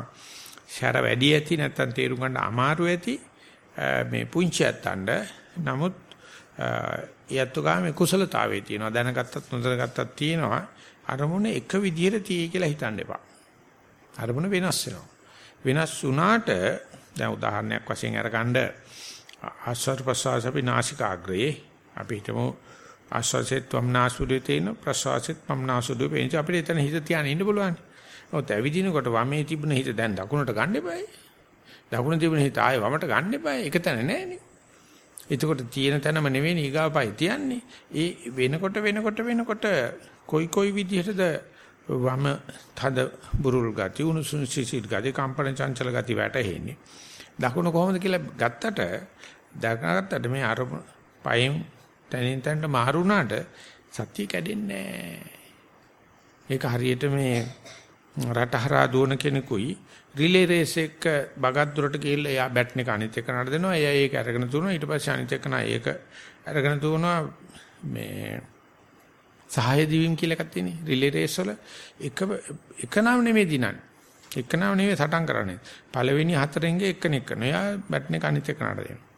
ශර වැඩි ඇති නැත්තම් තේරුම් ගන්න අමාරු ඇති මේ පුංචි ඇත්තන්ට. නමුත් යත්තුගාමේ කුසලතාවයේ තියෙනවා. දැනගත්තත් නොදැනගත්තත් තියෙනවා. අරමුණ එක විදිහට තියෙයි කියලා හිතන්න එපා. අරමුණ වෙනස් වෙනවා. වෙනස් වුණාට දැන් උදාහරණයක් වශයෙන් අරගන්න ආස්වාද ප්‍රසවාස අපි නාසිකාග්‍රේ අපි හිතමු ආස්වාසෙත් වම්නාසුදේ තේන ප්‍රසවාසෙත් වම්නාසුදේ වෙනස අපිට එතන හිත තියාගෙන ඉන්න පුළුවන්. ඔත ඇවිදිනකොට වමේ තිබුණ හිත දැන් දකුණට ගන්න එපායි. දකුණ තිබුණ හිත ආයෙ වමට ගන්න එපායි. එක තැන නෑනේ. එතකොට තියෙන තැනම නෙවෙයි ඊගාපයි තියන්නේ. ඒ වෙනකොට වෙනකොට වෙනකොට කොයි කොයි විදිහටද වම තද බුරුල් ගති උණුසුම් සිසිල් ගති කම්පන චංචල ගති වැටෙන්නේ දකුණ කොහොමද කියලා ගත්තට දක්නගත්තට මේ අර පයෙන් තනින් තනට මාරුණාට සත්‍ය කැඩෙන්නේ ඒක හරියට මේ රටහරා දුවන කෙනෙකුයි රිලේ රේස් එක බගත් දුරට ගිහිල්ලා එයා බැට් එක අනිත් එක නඩ දෙනවා. එයා ඒක අරගෙන තුනවා ඊට පස්සේ අනිත් එක නා ඒක අරගෙන තුනවා මේ සහාය දිවීම කියලා එකක් තියෙනේ රිලේ රේස් වල එක එක නම් නෙමෙයි දිනන්නේ. එක නම් නෙමෙයි සටන් කරන්නේ. පළවෙනි හතරෙන් ගේ එකනෙක්. කරනවා එයා බැට් එක අනිත් එක නඩ දෙනවා.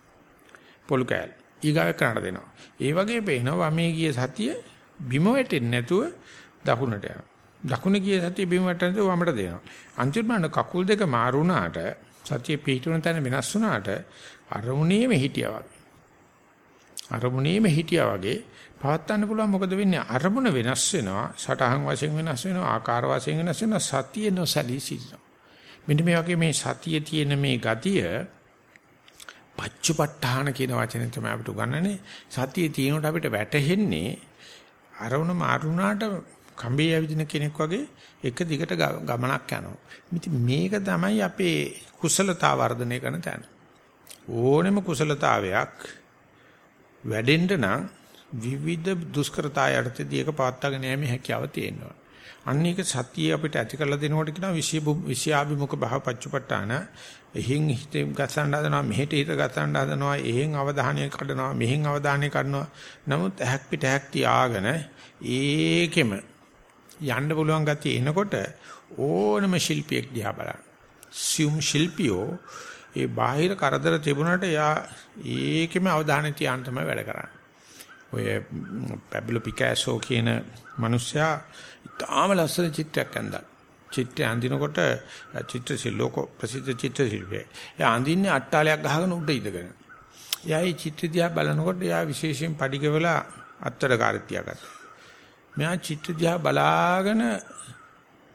පොලු කෑල් ඊගාව එක නඩ දෙනවා. ඒ වගේ පේනවා මේ ගිය සතිය බිම වැටෙන්නේ නැතුව දකුණට යනවා. දකුණ ගිය සතිය බිම වැටෙන්නේ නැතුව වමට දෙනවා. අන්තිමට කකුල් දෙක මාරු වුණාට සතිය පිහිටුන තැන වෙනස් වුණාට අරමුණේම හිටියා වගේ අරමුණේම හිටියා වගේ පවත්වන්න පුළුවන්. මොකද වෙන්නේ? අරමුණ වෙනස් වෙනවා සටහන් වශයෙන් වෙනස් වෙනවා ආකාර වශයෙන් වෙනස් වෙනවා සතිය නොසලී සිටිනවා. මෙන්න මේ වගේ මේ සතියේ තියෙන මේ ගතිය පච්චුපට්ඨාන කියන වචනේ තමයි අපිට උගන්වන්නේ. සතියේ තියෙනකොට අපිට වැටහෙන්නේ අරමුණ මාරුණාට කම්බේ ඇවිදින කෙනෙක් වගේ එක දිගට ගමනක් යනවා. ඉතින් මේක තමයි අපේ කුසලතා වර්ධනය කරන තැන. ඕනෙම කුසලතාවයක් වැඩෙන්න නම් විවිධ දුෂ්කරතා යටතේදී ඒක පවත්වාගෙන යෑමේ හැකියාව තියෙනවා. අන්න ඒක සතිය අපිට ඇති කරලා දෙනකොට කියනවා විෂය විෂයාභිමුඛ භව පච්චපට්ඨාන. එහෙන් හිත ගසන්න හදනවා මෙහෙට හිත ගසන්න හදනවා එහෙන් අවධානය කඩනවා මෙහෙන් අවධානය කඩනවා. නමුත් ඇහක් පිට ඇහක් තියාගෙන ඒකෙම යන්න පුළුවන් ගතිය එනකොට ඕනම ශිල්පියෙක් දිහා බලන්න. සියුම් ශිල්පියෝ ඒ බාහිර කරදර තිබුණාට යා ඒකෙම අවධානය තියාගෙන තමයි වැඩ කරන්නේ ඔය පැබ්ලෝ පිකාසෝ කියන මිනිස්සයා ඉතාම ලස්සන චිත්‍රයක් ඇඳලා. චිත්‍රය අඳිනකොට චිත්‍ර ශිල්පක ප්‍රසිද්ධ චිත්‍ර ශිල්පියෙක්. එයා අඳින්නේ අට්ටාලයක් ගහගෙන උඩ ඉඳගෙන. එයා මේ චිත්‍ර දිහා බලනකොට එයා විශේෂයෙන් පඩිගවල අත්තර කාර්යය ගත්තා. මෙයා චිත්‍ර දිහා බලාගෙන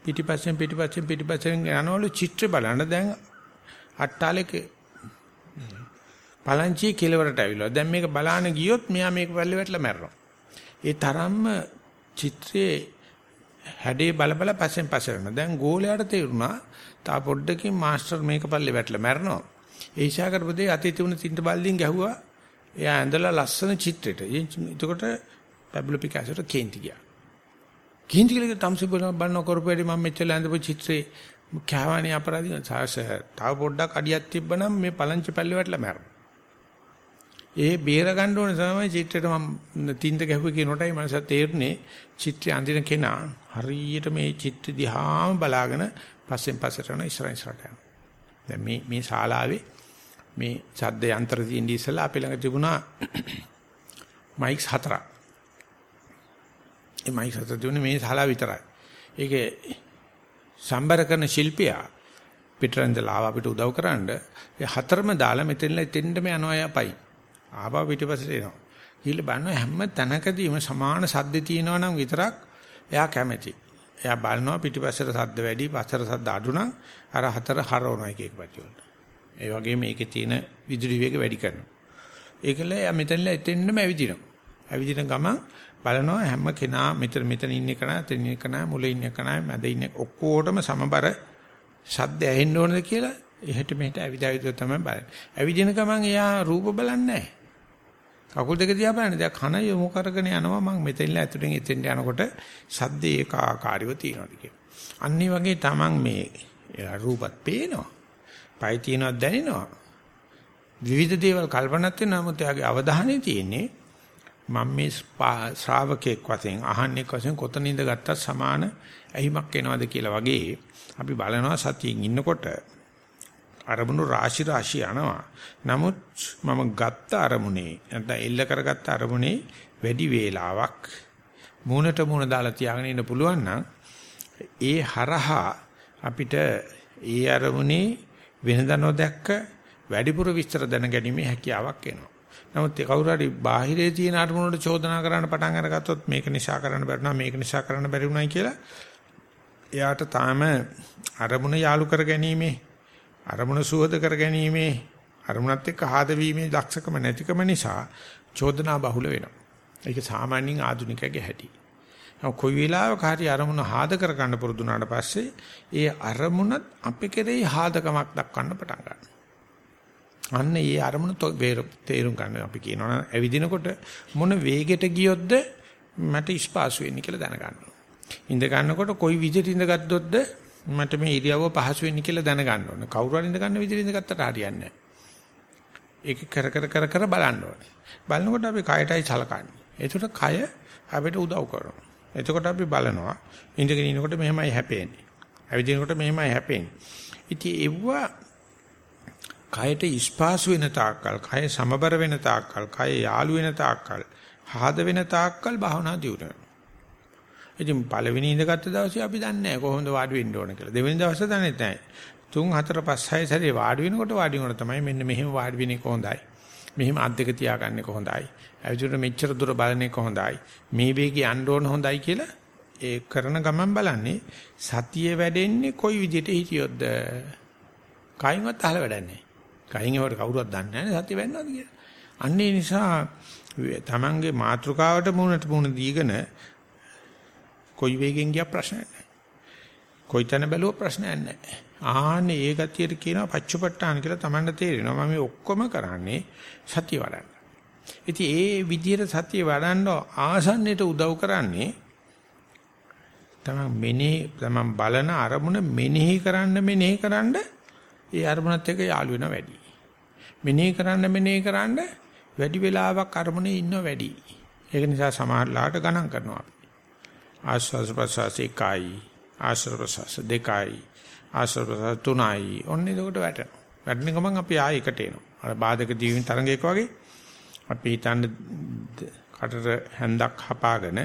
පිටිපස්සෙන් පිටිපස්සෙන් පිටිපස්සෙන් යනවලු චිත්‍ර බලන්න දැන් අට්ටාලෙක පලංචියේ කෙලවරට ඇවිල්ලා. දැන් මේක බලාන ගියොත් මෙයා මේක පල්ලේ වැටලා මැරෙනවා. ඒ තරම්ම චිත්‍රයේ හැඩේ බල බල පස්සෙන් පස්සට යනවා. දැන් ගෝලයාට තේරුණා තා පොඩ්ඩකින් මාස්ටර් මේක පල්ලේ වැටලා මැරෙනවා. ඒ ශාකරපදේ අතේ තිබුණ තින්ත බල්දින් ගැහුවා. එයා ඇඳලා ලස්සන චිත්‍රෙට. එතකොට පැබ්ලෝ පිකාසෝට කේන්ති ගියා. කේන්ති කියලා තම්සි බලන කරපේටි මම මෙච්චර ඇඳපු චිත්‍රේ කෑවණේ අපරාධින සාස තව පොඩ්ඩක් අඩියක් තිබ්බනම් මේ පලංචි පැල්ලේ වැටලා මැරෙනවා. ඒ බේර ගන්න ඕන තමයි චිත්‍රයට මම තින්ද ගැහුවේ කියනකොටයි මනස තේරුනේ චිත්‍රය අඳින කෙනා හරියට මේ චිත්‍ර දිහාම බලාගෙන පස්සෙන් පස්සට යන ඉස්සරහින් ඉස්සරට යනවා. දැන් මේ මේ ශාලාවේ මේ ශබ්ද යන්ත්‍ර තියෙන ඉස්සලා අපි ළඟ තිබුණා මයික්ස් හතරක්. ඒ මයික්ස් හතර තිබුණේ මේ ශාලාව විතරයි. ඒකේ සම්බර කරන ශිල්පියා පිටරන්දලා ආව අපිට උදව් කරන්න ඒ හතරම දාලා මෙතෙන්ලා එතෙන්ටම යනවා යපයි. ආපහු පිටිපස්සට එනවා. ගිහිල්ලා බලනවා හැම තැනකදීම සමාන සද්ද තියෙනවා නම් විතරක් එයා කැමති. එයා බලනවා පිටිපස්සට සද්ද වැඩි, පස්සට සද්ද අඩු නම් අර හතර හරවනවා එක එක පැති වලට. ඒ වගේම මේකේ තියෙන විදුලි වේග වැඩි කරනවා. ඒකල එයා මෙතනලා එතෙන්නම ඇවිදිනවා. ඇවිදින ගමන් බලනවා හැම කෙනා මෙතන මෙතන ඉන්න කෙනා, එතන ඉන්න කෙනා, මුල ඉන්න කෙනා, මැද ඉන්න ඔක්කොටම සමබර ශබ්ද ඇහෙන්න ඕනද කියලා එහෙට මෙහෙට ඇවිද ඇවිද තමයි බලන්නේ. ඇවිදින ගමන් එයා රූප බලන්නේ නැහැ. කකුල් දෙක දිහා බලන්න දැන් කන යොමු කරගෙන යනවා මම මෙතෙන්ල ඇතුලෙන් එතෙන්ට යනකොට සද්ද ඒකාකාරීව තියෙනවා කියන. අන්න වගේ තමන් මේ රූපත් පේනවා. පය තියෙනවා දැනෙනවා. විවිධ දේවල් කල්පනාත් වෙනවා නමුත් එයාගේ අවධානය තියෙන්නේ මම මේ ශ්‍රාවකෙක් වශයෙන් අහන්නේ වශයෙන් කොතනින්ද ගත්තත් සමාන ඇහිමක් එනවද කියලා වගේ අපි බලනවා සතියෙන් ඉන්නකොට අරමුණු රාශි රාශි යනවා. නමුත් මම ගත්ත අරමුණේ නැත්නම් එල්ල කරගත්ත අරමුණේ වැඩි වේලාවක් මූණට මූණ දාලා තියාගෙන ඉන්න පුළුවන් නම් ඒ හරහා අපිට ඒ අරමුණේ වෙනදා නොදැක්ක වැඩිපුර විස්තර දැනගැනීමේ හැකියාවක් එනවා. නමුත් ඒ කවුරු හරි බාහිරේ තියෙන අරමුණට චෝදනා කරන්න පටන් අරගත්තොත් මේක නිසා කරන්න බැරි නම් මේක නිසා කරන්න බැරි වුණයි කියලා එයාට තාම අරමුණ යාලු කර ගැනීමේ අරමුණ සුවද කර ගැනීමේ අරමුණත් එක්ක ආද වීමේ දක්ෂකම නැතිකම නිසා චෝදනා බහුල වෙනවා. ඒක සාමාන්‍යයෙන් ආධුනිකයෙක්ගේ හැටි. කොයි වෙලාවක හරි අරමුණ ආද කර ගන්න පුරුදු වුණාට පස්සේ ඒ අරමුණත් අපේ කෙරෙහි ආදකමක් දක්වන්න පටන් ගන්නවා. අන්න ඒ අරමුණ තේරුම් ගන්න අපි කියනවා ඇවිදිනකොට මොන වේගෙට ගියොත්ද මට ස්පාසු වෙන්නේ කියලා දැනගන්න. ඉඳ ගන්නකොට කොයි විදිහට ඉඳ ගත්තොත්ද මට මේ ඉරියව්ව පහසු වෙන්නේ කියලා දැනගන්න ඕනේ. කවුරු හරි ඉඳ ගන්න විදිහට ඉඳගත්තට හරියන්නේ නැහැ. ඒක කර කර කර කර බලන්න ඕනේ. බලනකොට අපි කයටයි සලකන්නේ. ඒකට කය අපිට උදව් කරනවා. එතකොට අපි බලනවා ඉඳගෙන ඉනකොට මෙහෙමයි හැපෙන්නේ. ඇවිදිනකොට මෙහෙමයි හැපෙන්නේ. ඉතින් ඒව කයට ස්පාසු වෙන තාක්කල්, කය සමබර වෙන තාක්කල්, කය යාලු වෙන තාක්කල්, හාද වෙන තාක්කල් භාවනා දියුණුව. ඉතින් පළවෙනි ඉඳගත්ත දවසේ අපි දන්නේ නැහැ කොහොමද වාඩි වෙන්න ඕන කියලා. දෙවෙනි දවසේ දන්නේ නැහැ. තුන් හතර පහ හය සැරේ වාඩි වෙනකොට වාඩි වෙනකොට තමයි මෙන්න මෙහෙම වාඩි වෙන්නේ කොහොඳයි. මෙහෙම අත් දෙක තියාගන්නේ කොහොඳයි. ඇවිදින මෙච්චර දුර බලන්නේ කොහොඳයි. මේ වේගය යන්න ඕන හොඳයි කියලා ඒ කරන ගමන් බලන්නේ සතිය වැඩෙන්නේ කොයි විදිහට හිටියොත්ද? කයින්වත් අහල වැඩන්නේ නැහැ. කයින් ඒවට කවුරුවත් දන්නේ නැහැ සතිය වෙන්නවද කියලා. අන්න ඒ නිසා තමන්ගේ මාතෘකාවට මුණට මුණ දීගෙන කොයි වේගෙන් ගියා ප්‍රශ්නයක් නැහැ. කොයි තැන බැලුව ප්‍රශ්නයක් නැහැ. ආන්නේ ඒ ගතියට කියනවා පච්චපට්ඨාන කියලා Tamanne තේරෙනවා. මම මේ ඔක්කොම කරන්නේ සතිය වඩන්න. ඉතින් ඒ විදිහට සතිය වඩන්න ආසන්නයට උදව් කරන්නේ තමන් මෙනෙහි තමන් බලන අරමුණ මෙනෙහි කරන්න මෙනෙහි කරන්න ඒ අරමුණත් එක්ක යාළු වෙනවා වැඩි. මෙනෙහි කරන්න මෙනෙහි කරන්න වැඩි වෙලාවක් අරමුණේ ඉන්න වැඩි. ඒක නිසා සමහරලාට ගණන් කරනවා. ආස්වාද ප්‍රසවාස එකයි ආශ්‍රව ප්‍රසවාස දෙකයි ආශ්‍රව ප්‍රසවාස තුනයි. ඔන්න එතකොට වැටෙනවා. වැටෙන ගමන් අපි ආයෙ එකට එනවා. අර බාධක ජීවිත තරංගයක වගේ අපි හිතන්න කටට හැන්දක් හපාගෙන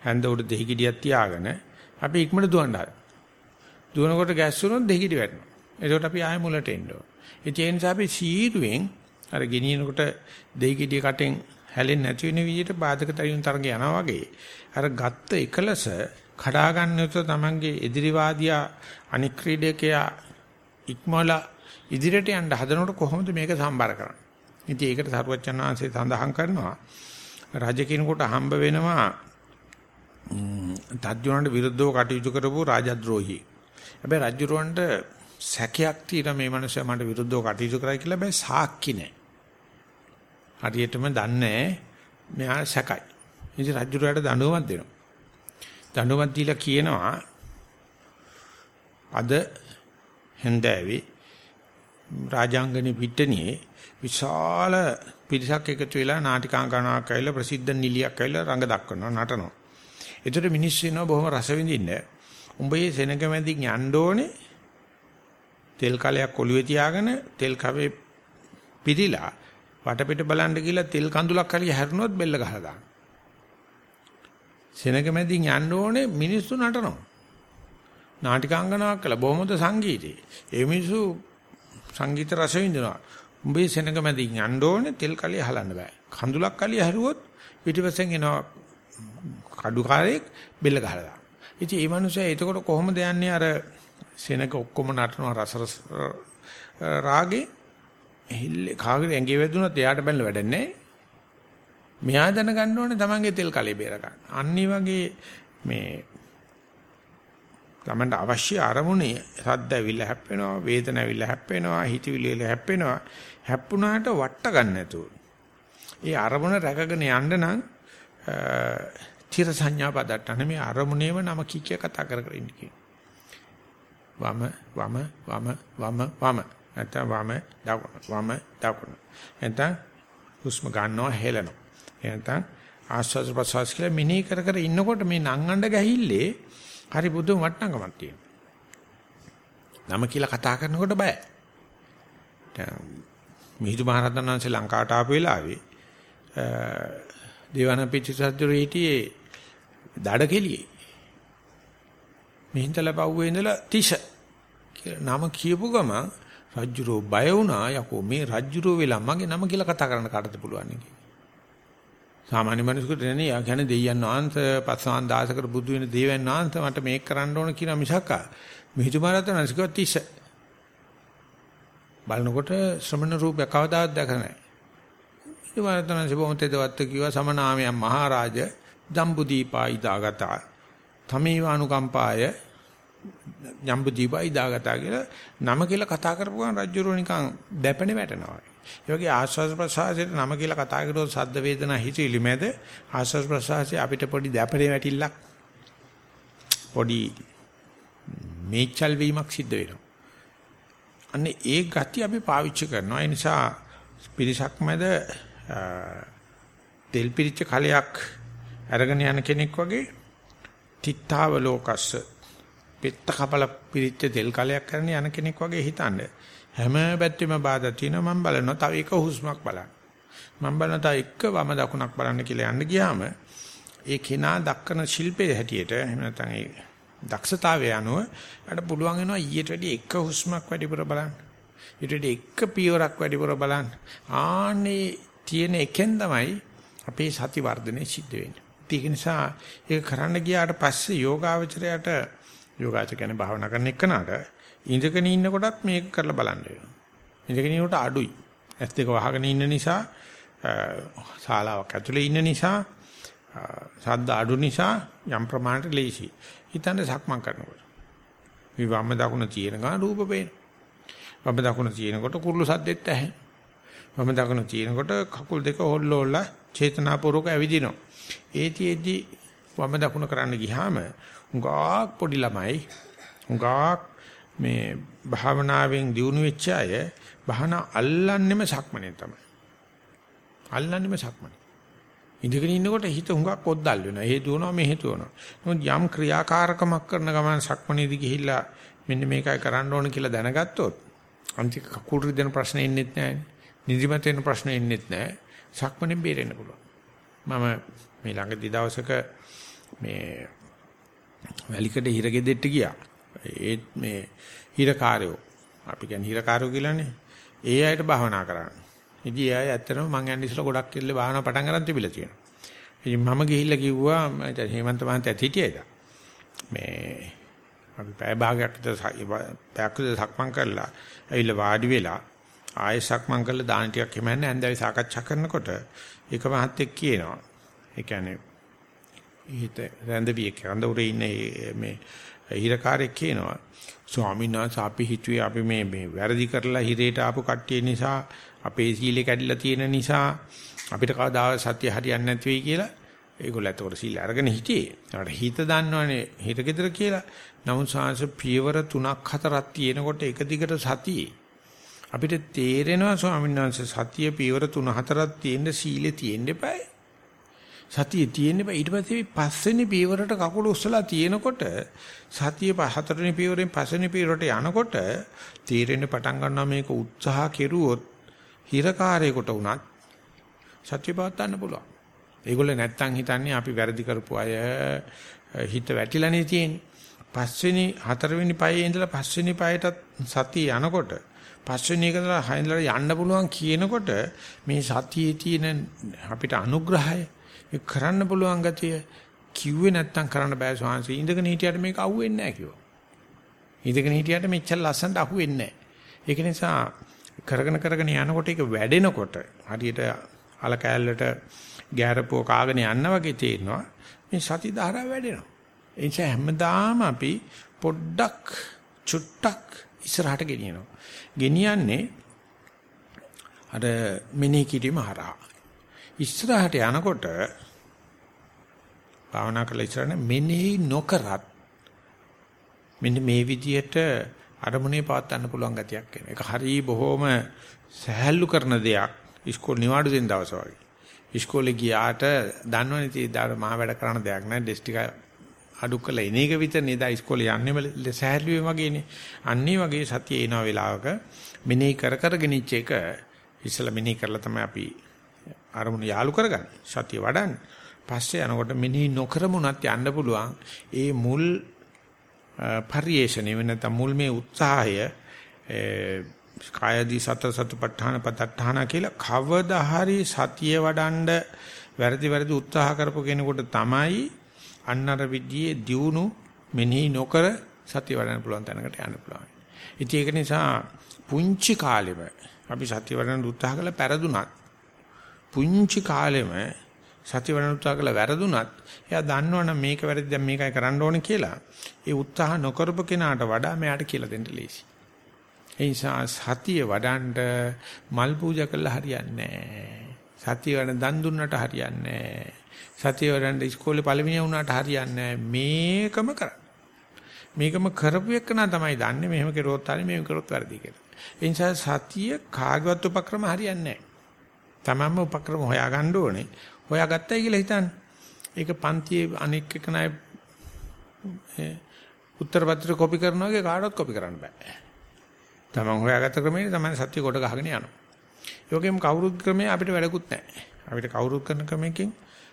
හැන්ද උඩ දෙහිගිඩියක් තියාගෙන අපි ඉක්මනට දුවන්න හදනවා. දුවනකොට ගැස්සුනොත් දෙහිගිඩි වැටෙනවා. එතකොට අපි ආයෙ මුලට එන්න ඕන. ඒ නිසා අපි සීරුවෙන් අර ගෙනියනකොට දෙහිගිඩිය කටෙන් හැලෙන්නේ නැති වෙන විදිහට බාධක තරියුන් තරඟ යනවා වගේ අර ගත්ත එකලස කඩා ගන්න යුතු තමන්ගේ එදිරිවාදියා අනික් ක්‍රීඩකයා ඉක්මවලා ඉදිරියට යන්න හදනකොට කොහොමද මේක සම්බර කරන්නේ? ඉතින් ඒකට සරුවච්චන් වහන්සේ සඳහන් කරනවා රජ කෙනෙකුට හම්බ වෙනවා තජ්ජුණන්ට විරුද්ධව කටයුතු කරපු රාජද්‍රෝහි. හැබැයි රජුරවන්ට සැකයක් තියෙන මේ මනුස්සයා මට විරුද්ධව කටයුතු කරයි කියලා හැබැයි සාක්ෂි නැහැ. හරියටම දන්නේ මෙයා සැකයි. ඉතින් රජුරයට දඬුවමක් දෙනවා. දඬුවමක් දීලා කියනවා අද හෙන්දෑවේ රාජාංගනේ පිටණියේ විශාල පිරිසක් එකතු වෙලා නාටිකාංගනාවක් ඇවිල්ලා ප්‍රසිද්ධ නිලියක් ඇවිල්ලා රඟ දක්වනවා නටනවා. ඒතර මිනිස්සු ඉන්නවා බොහොම රස විඳින්න. උඹේ සෙනග මැදින් යන්න ඕනේ තෙල් කලයක් ඔළුවේ තියාගෙන තෙල් කවේ පිරීලා වටපිට බලන්න ගිහලා තෙල් කඳුලක් හරි හැරුණොත් බෙල්ල ගහලා දාන්න. සෙනග මැදින් යන්න ඕනේ මිනිස්සු නටනවා. නාටිකාංගනාවක් කළා බොහොමද සංගීතේ. ඒ මිනිස්සු සංගීත රස විඳිනවා. උඹේ සෙනග මැදින් යන්න ඕනේ තෙල් කලිය හලන්න බෑ. කඳුලක් කලිය හැරුවොත් පිටිපස්සෙන් එනවා කඩුකාරයෙක් බෙල්ල ගහලා දානවා. ඉතින් මේ මිනිස්සයා එතකොට කොහොමද යන්නේ අර සෙනග ඔක්කොම නටනවා රස රාගේ හිල්ලේ කාගේ ඇඟේ වැදුනොත් එයාට බැලලා වැඩක් නැහැ. මෙයා දැනගන්න ඕනේ තමන්ගේ තෙල් කලේ බේර ගන්න. අනිත් වගේ මේ තමන්ට අවශ්‍ය අරමුණේ සද්ද ඇවිල්ලා හැප්පෙනවා, වේදන ඇවිල්ලා හැප්පෙනවා, හිතවිලි ඇවිල්ලා හැප්පෙනවා. හැප්පුණාට වට ගන්න නැතුව. ඒ අරමුණ රැකගෙන යන්න නම් තිර සංඥා පදට්ටන මේ අරමුණේම නම කිකිය කතා කර කර ඉන්න කියන. වම වම වම වම වම නැත්නම් වම දකුණ වම දකුණ. නැත්නම් හුස්ම ගන්නවා හෙලනවා. නැත්නම් ආස්වාද ප්‍රසවාස කියලා මිනී කර කර ඉන්නකොට මේ නංගඬ ගැහිල්ලේ හරි බුදුම වටනකමක් තියෙනවා. නම කියලා කතා කරනකොට බයයි. මිහිඳු මහරහතන් වහන්සේ ලංකාවට ආපු වෙලාවේ දේවන පිටිසද්දර හිටියේ දඩ කෙලියේ. මිහින්තල පව්වේ ඉඳලා තිෂ කියලා නම කියපු ගමන් රජ්ජුරෝ බය වුණා යකෝ මේ රජ්ජුරෝ වෙලා මගේ නම කියලා කතා කරන්න කාටද පුළුවන් නේ සාමාන්‍ය මිනිසෙකුට නෙනේ යා කියන්නේ දෙයයන් වහන්සේ පස්සාන් දාසකට බුදු වෙන දේවයන් වහන්සේ මට මේක කරන්න ඕන කියන මිසක් මිහිතුමාරතන අනිසිකවත් තිස්ස බලනකොට ශ්‍රමණ රූපය කවදාවත් දැක නැහැ. මිහිතුමාරතන සිබොමතේදවත් කිව්වා සමනාමයන් මහරජ ජම්බුදීපායි දාගතා තමේවානුකම්පාය ජම්බුදීපායි දාගතා කියලා නම කියලා කතා කරපුවාන් රජුරෝ නිකන් දැපෙන වැටෙනවා ඒ වගේ ආස්වාද ප්‍රසආසයට නම කියලා කතා කරොත් සද්ද වේදනා හිතවිලි මැද ආස්වාද ප්‍රසආසය අපිට පොඩි දැපරේ වැටිල්ලක් පොඩි මේචල් වීමක් සිද්ධ වෙනවා. අන්නේ ඒ ගති අපි පාවිච්චි කරනවා. ඒ නිසා පිරිසක් මැද තෙල් පිරිච්ච කලයක් අරගෙන යන කෙනෙක් වගේ තිත්තාව ලෝකස්ස පෙත්ත කපල පිරිච්ච තෙල් කලයක් කරන යන කෙනෙක් වගේ හිතන්නේ හැම පැත්තෙම බාධා තියෙනවා මම බලනවා තව එක හුස්මක් බලන්න. මම බලනවා තව එක වම දකුණක් බලන්න කියලා යන්න ගියාම ඒ කෙනා දක්කන ශිල්පයේ හැටියට එහෙම නැත්නම් ඒ දක්ෂතාවය අනුව අර පුළුවන් වෙනවා ඊට වැඩි එක හුස්මක් වැඩිපුර බලන්න. ඊට වැඩි එක පියවරක් වැඩිපුර බලන්න. ආන්නේ තියෙන එකෙන් තමයි අපේ සති වර්ධනය සිද්ධ වෙන්නේ. ඒක නිසා ඒක කරන්න ගියාට පස්සේ යෝගාවචරයට යෝගාචර කියන්නේ භාවනා කරන එකනට ඉඳගෙන ඉන්නකොටත් මේක කරලා බලන්න වෙනවා. ඉඳගෙන ඉන්නකොට අඩුයි. ඇස් දෙක වහගෙන ඉන්න නිසා ශාලාවක් ඇතුලේ ඉන්න නිසා ශබ්ද අඩු නිසා යම් ප්‍රමාණයට ලේසි. හිතන්න සක්මන් කරනකොට. මේ වම් දකුණ තියෙන ගමන් රූප පේනවා. වම් දකුණ තියෙනකොට කුරුළු සද්දෙත් ඇහෙන. වම් දකුණ තියෙනකොට කකුල් දෙක හොල්ලෝලා චේතනාපූර්වක ඇවිදිනවා. ඒතිෙදි වම දකුණ කරන්න ගියාම උගාක් පොඩි ළමයි උගාක් මේ භාවනාවෙන් දියුණු වෙච්ච අය භාවන අල්ලන්නෙම සක්මනේ තමයි. අල්ලන්නෙම සක්මනේ. ඉඳගෙන ඉන්නකොට හිත හුඟක් පොද්දල් වෙනවා. හේතු වෙනවා මේ හේතු වෙනවා. නමුත් යම් ක්‍රියාකාරකමක් කරන ගමන් සක්මනේදී ගිහිල්ලා මෙන්න මේකයි කරන්න ඕන කියලා දැනගත්තොත් අන්තික කකුල් රිදෙන ප්‍රශ්න එන්නේත් නැහැ. නිදිමත වෙන ප්‍රශ්න එන්නේත් නැහැ. සක්මනේ බේරෙන්න පුළුවන්. මම මේ ළඟදී දවසක මේ වැලිකඩ හිරගෙදෙට්ට ගියා. ඒත් මේ හිරකාරයෝ අපි කියන්නේ හිරකාරයෝ කියලානේ. ඒ අයට භාවනා කරන්න. ඉතින් ඒ අය ඇත්තටම මං යන්නේ ඉස්සලා ගොඩක් ඉල්ල භාවනා පටන් ගන්න තිබිලා තියෙනවා. ඉතින් මම ගිහිල්ලා කිව්වා මම හේමන්ත මහත්තයාත් හිටියේද. මේ අපි පැය භාගයක් විතර පැයක් විතර සක්මන් කරලා ඇවිල්ලා වාඩි වෙලා ආයෙ සක්මන් කරලා දාන ටිකක් හිමන්නේ ඇන්දවි සාකච්ඡා කරනකොට එක මහත්තයෙක් කියනවා. ඒ කියන්නේ හිත රැඳවියෙක් රඳුරේ ඉන්න මේ හිරකාරයෙක් කියනවා ස්වාමීන් වහන්සේ අපි හිතුවේ අපි මේ මේ වැරදි කරලා හිරේට ආපු කට්ටිය නිසා අපේ සීලේ කැඩිලා තියෙන නිසා අපිට කවදාවත් සත්‍ය හරියන්නේ නැති වෙයි කියලා ඒගොල්ලෝ එතකොට සීල අරගෙන හිටියේ. ඒකට හිත දන්නවනේ හිත gedර කියලා. නමුත් සාංශ පියවර 3ක් 4ක් තියෙනකොට එක දිගට සතියේ අපිට තේරෙනවා ස්වාමීන් වහන්සේ සතිය පියවර 3 4ක් තියෙන සීලේ තියෙන්න eBay. සතිය තියෙන්න eBay. ඊට පස්සේ පස්වෙනි පියවරට කකුල උස්සලා තියෙනකොට සතිය හතරවෙනි පියවරෙන් පස්වෙනි පියවරට යනකොට තීරෙන්න පටන් ගන්නවා මේක උත්සාහ කෙරුවොත් හිරකාරයෙකුට උනත් සත්‍ය පවත්වන්න පුළුවන්. ඒගොල්ලෝ නැත්තම් හිතන්නේ අපි වැරදි කරපු අය හිත වැටිලානේ තියෙන්නේ. පස්වෙනි හතරවෙනි පයේ ඉඳලා පස්වෙනි පයටත් සතිය යනකොට පස්වෙනි එක ඉඳලා හයඳලා යන්න පුළුවන් කියනකොට මේ සතියේ තියෙන අපිට අනුග්‍රහය ඒ කරන්න පුළුවන් ගතිය කිව්වේ නැත්තම් කරන්න බෑ ස්වාමීන් ඉඳගෙන හිටියට මේක අහුවෙන්නේ නැහැ කිව්වා. ඉඳගෙන හිටියට මෙච්චර ලස්සනට අහුවෙන්නේ නැහැ. ඒක නිසා කරගෙන කරගෙන යනකොට ඒක වැඩෙනකොට හරියට අල කෑල්ලට ගෑරපුව කාගෙන යන්න වගේ තේරෙනවා මේ සති ධාරාව වැඩෙනවා. ඒ නිසා හැමදාම අපි පොඩ්ඩක් චුට්ටක් ඉස්සරහට ගෙනියනවා. ගෙනියන්නේ අර මෙනෙහි කිරීම හරහා. ඉස්සරහට යනකොට භාවනා කරලා ඉස්සරහට මෙනෙහි නොකරත් මෙන්න මේ විදියට අරමුණේ පවත්වන්න පුළුවන් ගතියක් එනවා. ඒක හරිය බොහොම සහැල්ලු කරන දෙයක්. ඉස්කෝල නිවාඩු දෙන දවස වගේ. ඉස්කෝලේ ගියාට දන්නවනේ ඉතින් මහා වැඩ කරන දෙයක් නෑ. ඩෙස් ටික අඩු කළා එන එක විතර නේද ඉස්කෝලේ යන්නේ සහැල්ලුවේ වගේනේ. අන්නේ වගේ සතිය එන වෙලාවක මෙනෙහි කර කර ගෙනිච්ච එක ඉස්සලා මෙනෙහි කරලා තමයි අපි අරමුණ යාලු කරගන්නේ. සතිය වඩන්නේ. පස්සේ යනකොට මෙනෙහි නොකරමුණත් යන්න පුළුවන්. ඒ මුල් පරිේශණය වෙන නැත්නම් මුල් මේ උත්සාහය කායදී සතර සතිපට්ඨාන පදට්ඨාන කියලා කවදා හරි සතිය වඩන්ඩ වැරදි වැරදි උත්සාහ කරපු කෙනෙකුට තමයි අන්නර විද්‍යේ දියුණු මෙනෙහි නොකර සතිය වඩන්න පුළුවන් තැනකට යන්න පුළුවන්. ඉතින් ඒක නිසා පුංචි කාලෙම අපි සතිය වඩන්න උත්සාහ කළා පෙරදුනත් පුංචි කාලෙම සතිය වඩන්න උත්සාහ කළා වැරදුනත් එයා දන්නවනම් මේක වැරදි දැන් මේකයි කරන්න ඕනේ කියලා ඒ උත්සාහ නොකරපු කෙනාට වඩා මෙයාට කියලා දෙන්න ලේසි. ඒ නිසා සතිය වඩන්න මල් පූජා කළා හරියන්නේ නැහැ. සතිය වඩන දන් දුන්නට හරියන්නේ නැහැ. සතිය වඩන්න ඉස්කෝලේ පළවෙනි වුණාට හරියන්නේ නැහැ. මේකම කරන්න. මේකම කරපු එකනා තමයි දන්නේ මෙහෙම කරුවොත් හරි මෙහෙම කරොත් වැරදි කියලා. ඒ නිසා සතිය කාගවත් උපක්‍රම හරියන්නේ නැහැ. තමන්ම උපක්‍රම හොයාගන්න ඕනේ. හොයාගත්තයි කියලා හිතන්න. ඒක පන්තියේ අනෙක් එක නයි උත්තර පත්‍ර කොපි කරනවා වගේ කාටවත් කොපි කරන්න බෑ. තමන් හොයාගත්ත ක්‍රමයේ තමයි සත්‍ය කොට ගහගෙන යනවා. ඒ වගේම කවුරුත් ක්‍රමයේ අපිට වැඩකුත් නැහැ. අපිට කවුරුත් කරන ක්‍රමයකින්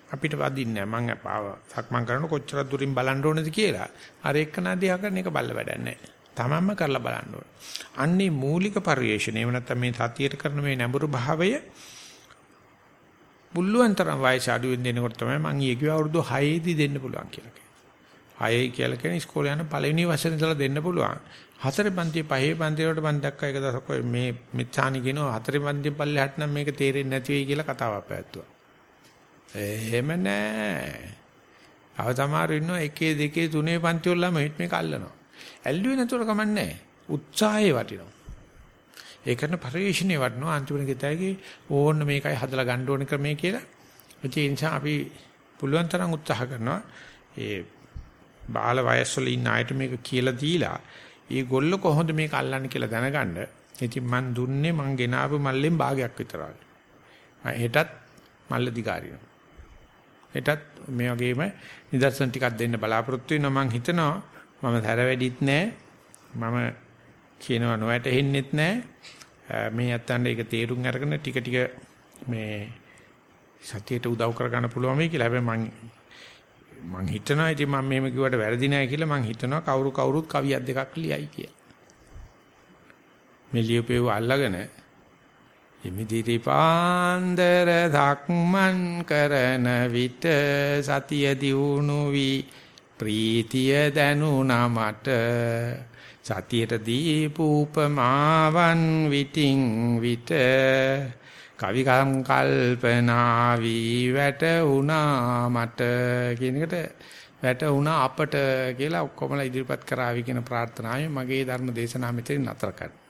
අපිට වදින්නේ නැහැ. මං සක්මන් කරන කොච්චර දුරින් බලන්න ඕනද කියලා. අර එක්කනා දිහා කරන එක බල්ල වැඩක් නැහැ. තමන්ම කරලා බලන්න ඕනේ. අන්නේ මූලික පරිශ්‍රණය එහෙම නැත්නම් මේ සතියට කරන මේ නැඹුරු භාවය පුළුවන් තරම් වයස අඩු වෙන දෙනකොට තමයි මම ඊයේ කිව්ව අවුරුදු 6 දී දෙන්න පුළුවන් කියලා කිව්වා. 6 කියලා කියන්නේ ඉස්කෝලේ යන පළවෙනි වසරේ ඉඳලා දෙන්න පුළුවන්. හතරේ පන්ති පහේ පන්ති වලට මම දැක්කා එක දවසක් ඔය මේ මිත්‍යානි කියනවා හතරේ පන්ති පල්ලෙහාට නම් මේක තේරෙන්නේ නැති වෙයි කියලා කතාවක් පැවැත්තුවා. එහෙම නෑ. අව තමයි ඉන්නවා එකේ දෙකේ තුනේ පන්ති වල ළමයිත් මේක අල්ලනවා. ඇල්ලුවේ නැතුව කමන්නේ උත්සාහය වටිනවා. ඒ කරන පරිශ්‍රණයේ වටිනවා අන්තිමට ගෙතයිගේ ඕන්න මේකයි හදලා ගන්න ඕන ක්‍රමය කියලා. ඒ නිසා අපි පුළුවන් තරම් උත්සාහ කරනවා ඒ බාල වයස්වල ඉන්න අයට මේක කියලා දීලා ඒගොල්ල කොහොමද මේක අල්ලන්නේ කියලා දැනගන්න. ඉතින් මං දුන්නේ මං ගෙනාවු මල්ලෙන් භාගයක් විතරයි. මම හෙටත් මල්ල දිගාරිනවා. හෙටත් මේ වගේම නිදර්ශන ටිකක් දෙන්න බලාපොරොත්තු වෙනවා මං හිතනවා මම තර වැඩිත් නෑ. මම කියනවා නොවැටෙන්නෙත් නෑ. මේ යත්තන්ට ඒක තේරුම් අරගෙන ටික ටික මේ සතියට උදව් කරගන්න පුළුවන් වෙයි කියලා. හැබැයි මං මං හිතනවා ඉතින් මම මෙහෙම කිව්වට වැරදි නෑ කියලා මං හිතනවා කවුරු කවුරුත් කවියක් දෙකක් ලියයි කියලා. මේ ලියපේව අල්ලගෙන එමිදිරි පාන්දර ධක්මන් කරන විට සතිය දියුණු වී ප්‍රීතිය දැනුණා මට සතියට දීපූපමාවන් විටින් විට කවි කල්පනා වී වැටුණා මට කියන එකට වැටුණා අපට කියලා ඔක්කොමලා ඉදිරිපත් කරાવી කියන ප්‍රාර්ථනාවෙන් මගේ ධර්ම දේශනාව මෙතන නතර කරනවා